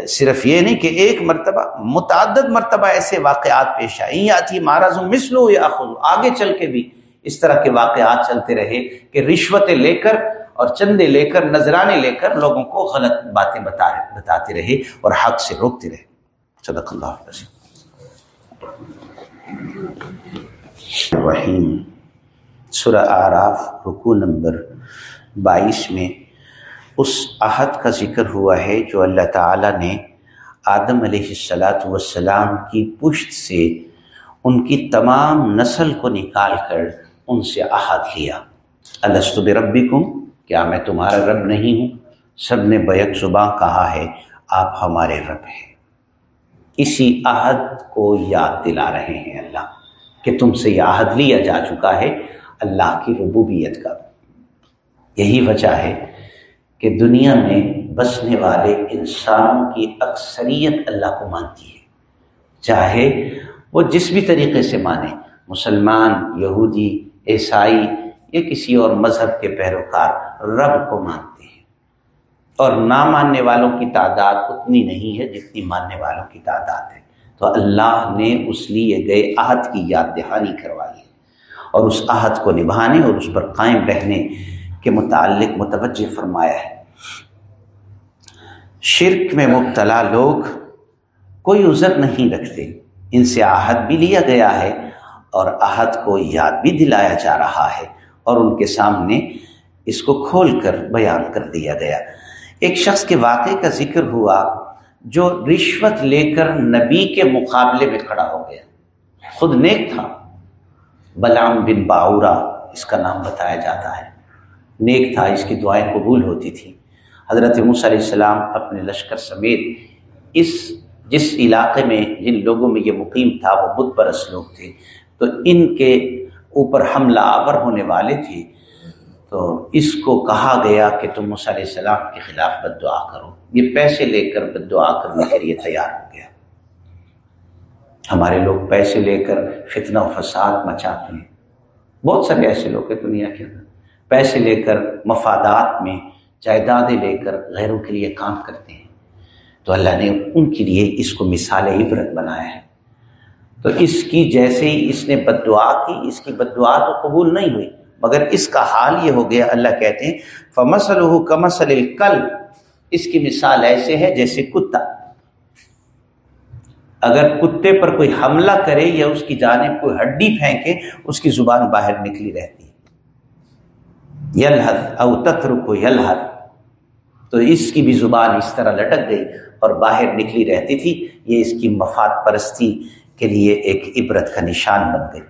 صرف یہ نہیں کہ ایک مرتبہ، متعدد مرتبہ ایسے واقعات پیش آئیں آتی مہاراج مسلو یا خود آگے چل کے بھی اس طرح کے واقعات چلتے رہے کہ رشوتیں لے کر اور چندے لے کر، نذرانے لے کر لوگوں کو غلط باتیں بتا بتاتے رہے اور حق سے روکتے رہے۔ صدق اللہ رحیم سورہ آراف رکو نمبر بائیس میں اس عہد کا ذکر ہوا ہے جو اللہ تعالیٰ نے آدم علیہ السلاۃ والسلام کی پشت سے ان کی تمام نسل کو نکال کر ان سے عہد لیا۔ السطب ربی کیا میں تمہارا رب نہیں ہوں؟ سب نے بیک زباں کہا ہے، آپ ہمارے رب ہیں۔ اسی عہد کو یاد دلا رہے ہیں اللہ کہ تم سے یہ عہد لیا جا چکا ہے۔ اللہ کی ربوبیت کا۔ یہی وجہ ہے کہ دنیا میں بسنے والے انسانوں کی اکثریت اللہ کو مانتی ہے۔ چاہے وہ جس بھی طریقے سے مانے، مسلمان، یہودی، عیسائی، یا کسی اور مذہب کے پیروکار رب کو مانتے ہیں۔ اور نہ ماننے والوں کی تعداد اتنی نہیں ہے جتنی ماننے والوں کی تعداد ہے۔ تو اللہ نے اس لیے گئے عہد کی یاد دہانی کروائی ہے۔ اور اس عہد کو نبھانے اور اس پر قائم رہنے کے متعلق متوجہ فرمایا ہے۔ شرک میں مبتلا لوگ کوئی عذر نہیں رکھتے۔ ان سے عہد بھی لیا گیا ہے اور عہد کو یاد بھی دلایا جا رہا ہے اور ان کے سامنے اس کو کھول کر بیان کر دیا گیا۔ ایک شخص کے واقعے کا ذکر ہوا جو رشوت لے کر نبی کے مقابلے میں کھڑا ہو گیا۔ خود نیک تھا۔ بلام بن باورا اس کا نام بتایا جاتا ہے۔ نیک تھا، اس کی دعائیں قبول ہوتی تھیں۔ حضرت علیہ السلام اپنے لشکر سمیت اس، جس علاقے میں جن لوگوں میں یہ مقیم تھا، وہ بت پرس لوگ تھے۔ تو ان کے اوپر حملہ آور ہونے والے تھے۔ تو اس کو کہا گیا کہ تم علیہ السلام کے خلاف بد دعا کرو۔ یہ پیسے لے کر بد دعا کرنے کے لیے تیار ہو گیا۔ ہمارے لوگ پیسے لے کر فتنہ و فساد مچاتے ہیں۔ بہت سارے ایسے لوگ ہیں دنیا کے اندر۔ پیسے لے کر مفادات میں جائیدادیں لے کر غیروں کے لیے کام کرتے ہیں۔ تو اللہ نے ان کے لیے اس کو مثال عبرت بنایا ہے۔ تو اس کی جیسے ہی اس نے بد دعا کی، اس کی بد دعا تو قبول نہیں ہوئی۔ مگر اس کا حال یہ ہو گیا، اللہ کہتے ہیں فمسل کمسل کل اس کی مثال ایسے ہے جیسے کتا۔ اگر کتے پر کوئی حملہ کرے یا اس کی جانب کوئی ہڈی پھینکے، اس کی زبان باہر نکلی رہتی۔ ہے یلحد او تتر کو تو اس کی بھی زبان اس طرح لٹک گئی اور باہر نکلی رہتی تھی۔ یہ اس کی مفاد پرستی کے لیے ایک عبرت کا نشان بن گئی۔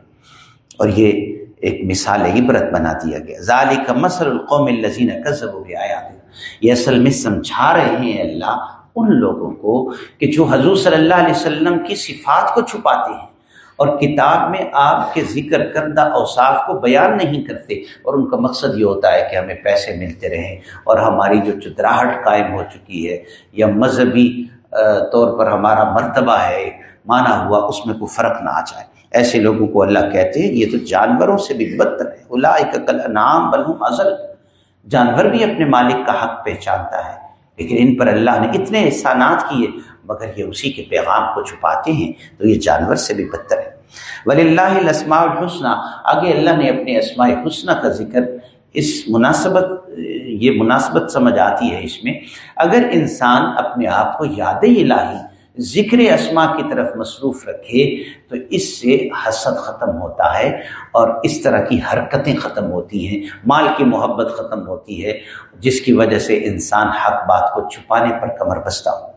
اور یہ ایک مثال عبرت بنا دیا گیا۔ ظالی کا مسل القوم الزین کذب ہو گیا یہ اصل میں سمجھا رہے ہیں اللہ ان لوگوں کو کہ جو حضور صلی اللہ علیہ وسلم کی صفات کو چھپاتے ہیں اور کتاب میں آپ کے ذکر کردہ اوصاف کو بیان نہیں کرتے اور ان کا مقصد یہ ہوتا ہے کہ ہمیں پیسے ملتے رہیں اور ہماری جو چتراہٹ قائم ہو چکی ہے یا مذہبی طور پر ہمارا مرتبہ ہے، مانا ہوا، اس میں کوئی فرق نہ آ جائے۔ ایسے لوگوں کو اللہ کہتے ہیں، یہ تو جانوروں سے بھی بدتر ہے۔ اللہ کل نام بلوم ازل۔ جانور بھی اپنے مالک کا حق پہچانتا ہے۔ لیکن ان پر اللہ نے اتنے احسانات کیے، مگر یہ اسی کے پیغام کو چھپاتے ہیں، تو یہ جانور سے بھی بدتر ہے۔ ولی اللہ لسما الحسنہ آگے اللہ نے اپنے اسماء حسنہ کا ذکر اس مناسبت، یہ مناسبت سمجھ آتی ہے اس میں۔ اگر انسان اپنے آپ کو یاد الہی ذکر اسما کی طرف مصروف رکھے تو اس سے حسد ختم ہوتا ہے اور اس طرح کی حرکتیں ختم ہوتی ہیں، مال کی محبت ختم ہوتی ہے، جس کی وجہ سے انسان حق بات کو چھپانے پر کمر بستہ ہو۔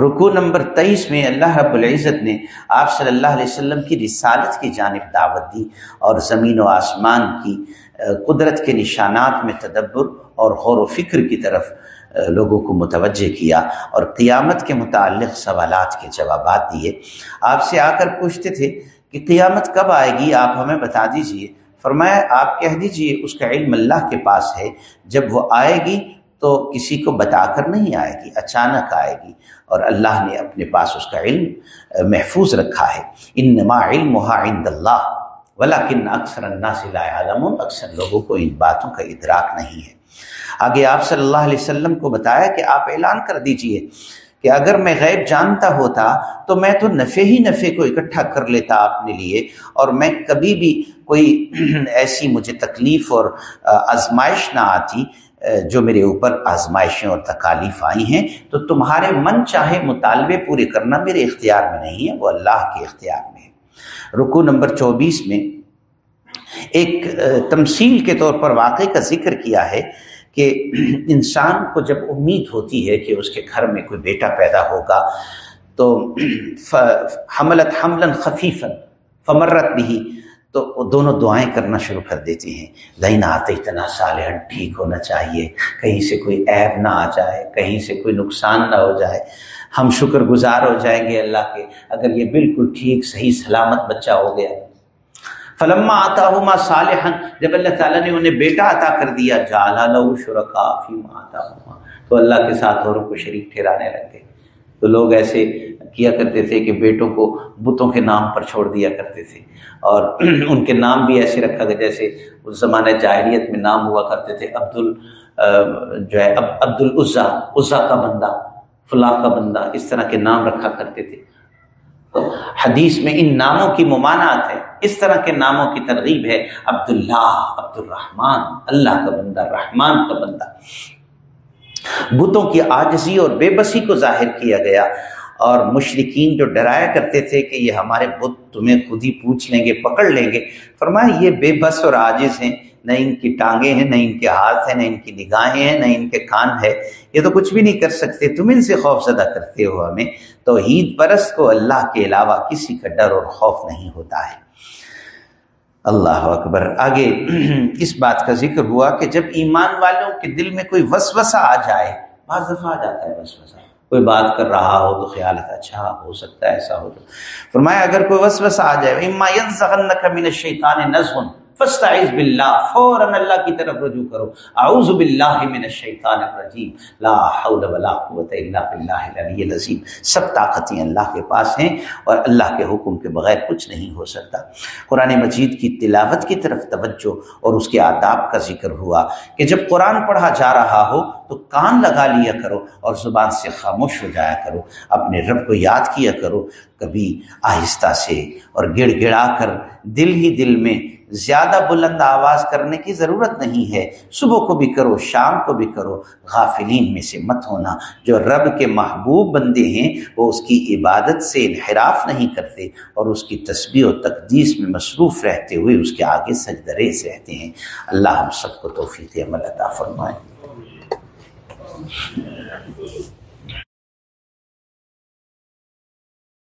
رکو نمبر تیئیس میں اللہ رب العزت نے آپ صلی اللہ علیہ وسلم کی رسالت کی جانب دعوت دی اور زمین و آسمان کی قدرت کے نشانات میں تدبر اور غور و فکر کی طرف لوگوں کو متوجہ کیا اور قیامت کے متعلق سوالات کے جوابات دیے۔ آپ سے آ کر پوچھتے تھے کہ قیامت کب آئے گی؟ آپ ہمیں بتا دیجیے۔ فرمایا، آپ کہہ دیجیے، اس کا علم اللہ کے پاس ہے۔ جب وہ آئے گی تو کسی کو بتا کر نہیں آئے گی، اچانک آئے گی۔ اور اللہ نے اپنے پاس اس کا علم محفوظ رکھا ہے۔ ان نما علم عند اللہ ولاکن اکثر الناس لا علم اکثر لوگوں کو ان باتوں کا ادراک نہیں ہے۔ آگے آپ صلی اللہ علیہ وسلم کو بتایا کہ آپ اعلان کر دیجیے کہ اگر میں غیب جانتا ہوتا تو میں تو نفع ہی نفع کو اکٹھا کر لیتا اپنے لیے اور میں کبھی بھی کوئی ایسی مجھے تکلیف اور آزمائش نہ آتی جو میرے اوپر آزمائشیں اور تکالیف آئی ہیں، تو تمہارے من چاہے مطالبے پورے کرنا میرے اختیار میں نہیں ہے، وہ اللہ کے اختیار میں ہے۔ رکو نمبر چوبیس میں ایک تمثیل کے طور پر واقعے کا ذکر کیا ہے کہ انسان کو جب امید ہوتی ہے کہ اس کے گھر میں کوئی بیٹا پیدا ہوگا، تو حملت حملن خفیفن فمرت بھی، تو دونوں دعائیں کرنا شروع کر دیتی ہیں۔ لائن آتے اتنا صالحن ٹھیک ہونا چاہیے۔ کہیں سے کوئی عیب نہ آ جائے، کہیں سے کوئی نقصان نہ ہو جائے۔ ہم شکر گزار ہو جائیں گے اللہ کے۔ اگر یہ بالکل ٹھیک، صحیح، سلامت بچہ ہو گیا فلما آتا ہما صالحن جب اللہ تعالیٰ نے انہیں بیٹا عطا کر دیا جالا لو شرکا فیما آتا ہما تو اللہ کے ساتھ اوروں کو شریک ٹھہرانے لگے۔ تو لوگ ایسے کیا کرتے تھے کہ بیٹوں کو بتوں کے نام پر چھوڑ دیا کرتے تھے۔ اور ان کے نام بھی ایسے رکھا گیا، جیسے اس زمانے جاہلیت میں نام ہوا کرتے تھے عبد ال جو ہے عبد العزا عزا کا بندہ، فلاں کا بندہ، اس طرح کے نام رکھا کرتے تھے۔ حدیث میں ان ناموں کی ممانعت ہے۔ اس طرح کے ناموں کی ترغیب ہے عبداللہ عبد الرحمن اللہ کا بندہ، رحمان کا بندہ۔ بتوں کی آجزی اور بے بسی کو ظاہر کیا گیا۔ اور مشرقین جو ڈرایا کرتے تھے کہ یہ ہمارے بت تمہیں خود ہی پوچھ لیں گے، پکڑ لیں گے۔ فرمایا، یہ بے بس اور عاجز ہیں۔ نہ ان کی ٹانگیں ہیں، نہ ان کے ہاتھ ہیں، نہ ان کی نگاہیں ہیں، نہ ان کے کان ہے۔ یہ تو کچھ بھی نہیں کر سکتے۔ تم ان سے خوف زدہ کرتے ہو ہمیں۔ تو عید پرست کو اللہ کے علاوہ کسی کا ڈر اور خوف نہیں ہوتا ہے۔ اللہ اکبر۔ آگے اس بات کا ذکر ہوا کہ جب ایمان والوں کے دل میں کوئی وسوسہ آ جائے، بعض دفعہ آ جاتا ہے وسوسہ۔ کوئی بات کر رہا ہو تو خیال ہے اچھا ہو سکتا ہے، ایسا ہو تو۔ فرمایا، اگر کوئی وسوسہ آ جائے اما ينزغنك من الشیطان نزغ۔ فاستعذ باللہ، فوراً اللہ کی طرف رجوع کرو۔ اعوذ باللہ من الشیطان الرجیم۔ لا حول ولا قوت الا باللہ العلی العظیم۔ سب طاقتیں اللہ کے پاس ہیں اور اللہ کے حکم کے بغیر کچھ نہیں ہو سکتا۔ قرآن مجید کی تلاوت کی طرف توجہ اور اس کے آداب کا ذکر ہوا کہ جب قرآن پڑھا جا رہا ہو تو کان لگا لیا کرو اور زبان سے خاموش ہو جایا کرو۔ اپنے رب کو یاد کیا کرو۔ کبھی آہستہ سے اور گڑ گڑا کر دل ہی دل میں زیادہ بلند آواز کرنے کی ضرورت نہیں ہے۔ صبح کو بھی کرو، شام کو بھی کرو۔ غافلین میں سے مت ہونا۔ جو رب کے محبوب بندے ہیں، وہ اس کی عبادت سے انحراف نہیں کرتے اور اس کی تسبیح و تقدیس میں مصروف رہتے ہوئے اس کے آگے سجدریز رہتے ہیں۔ اللہ ہم سب کو توفیق عمل عطا فرمائے۔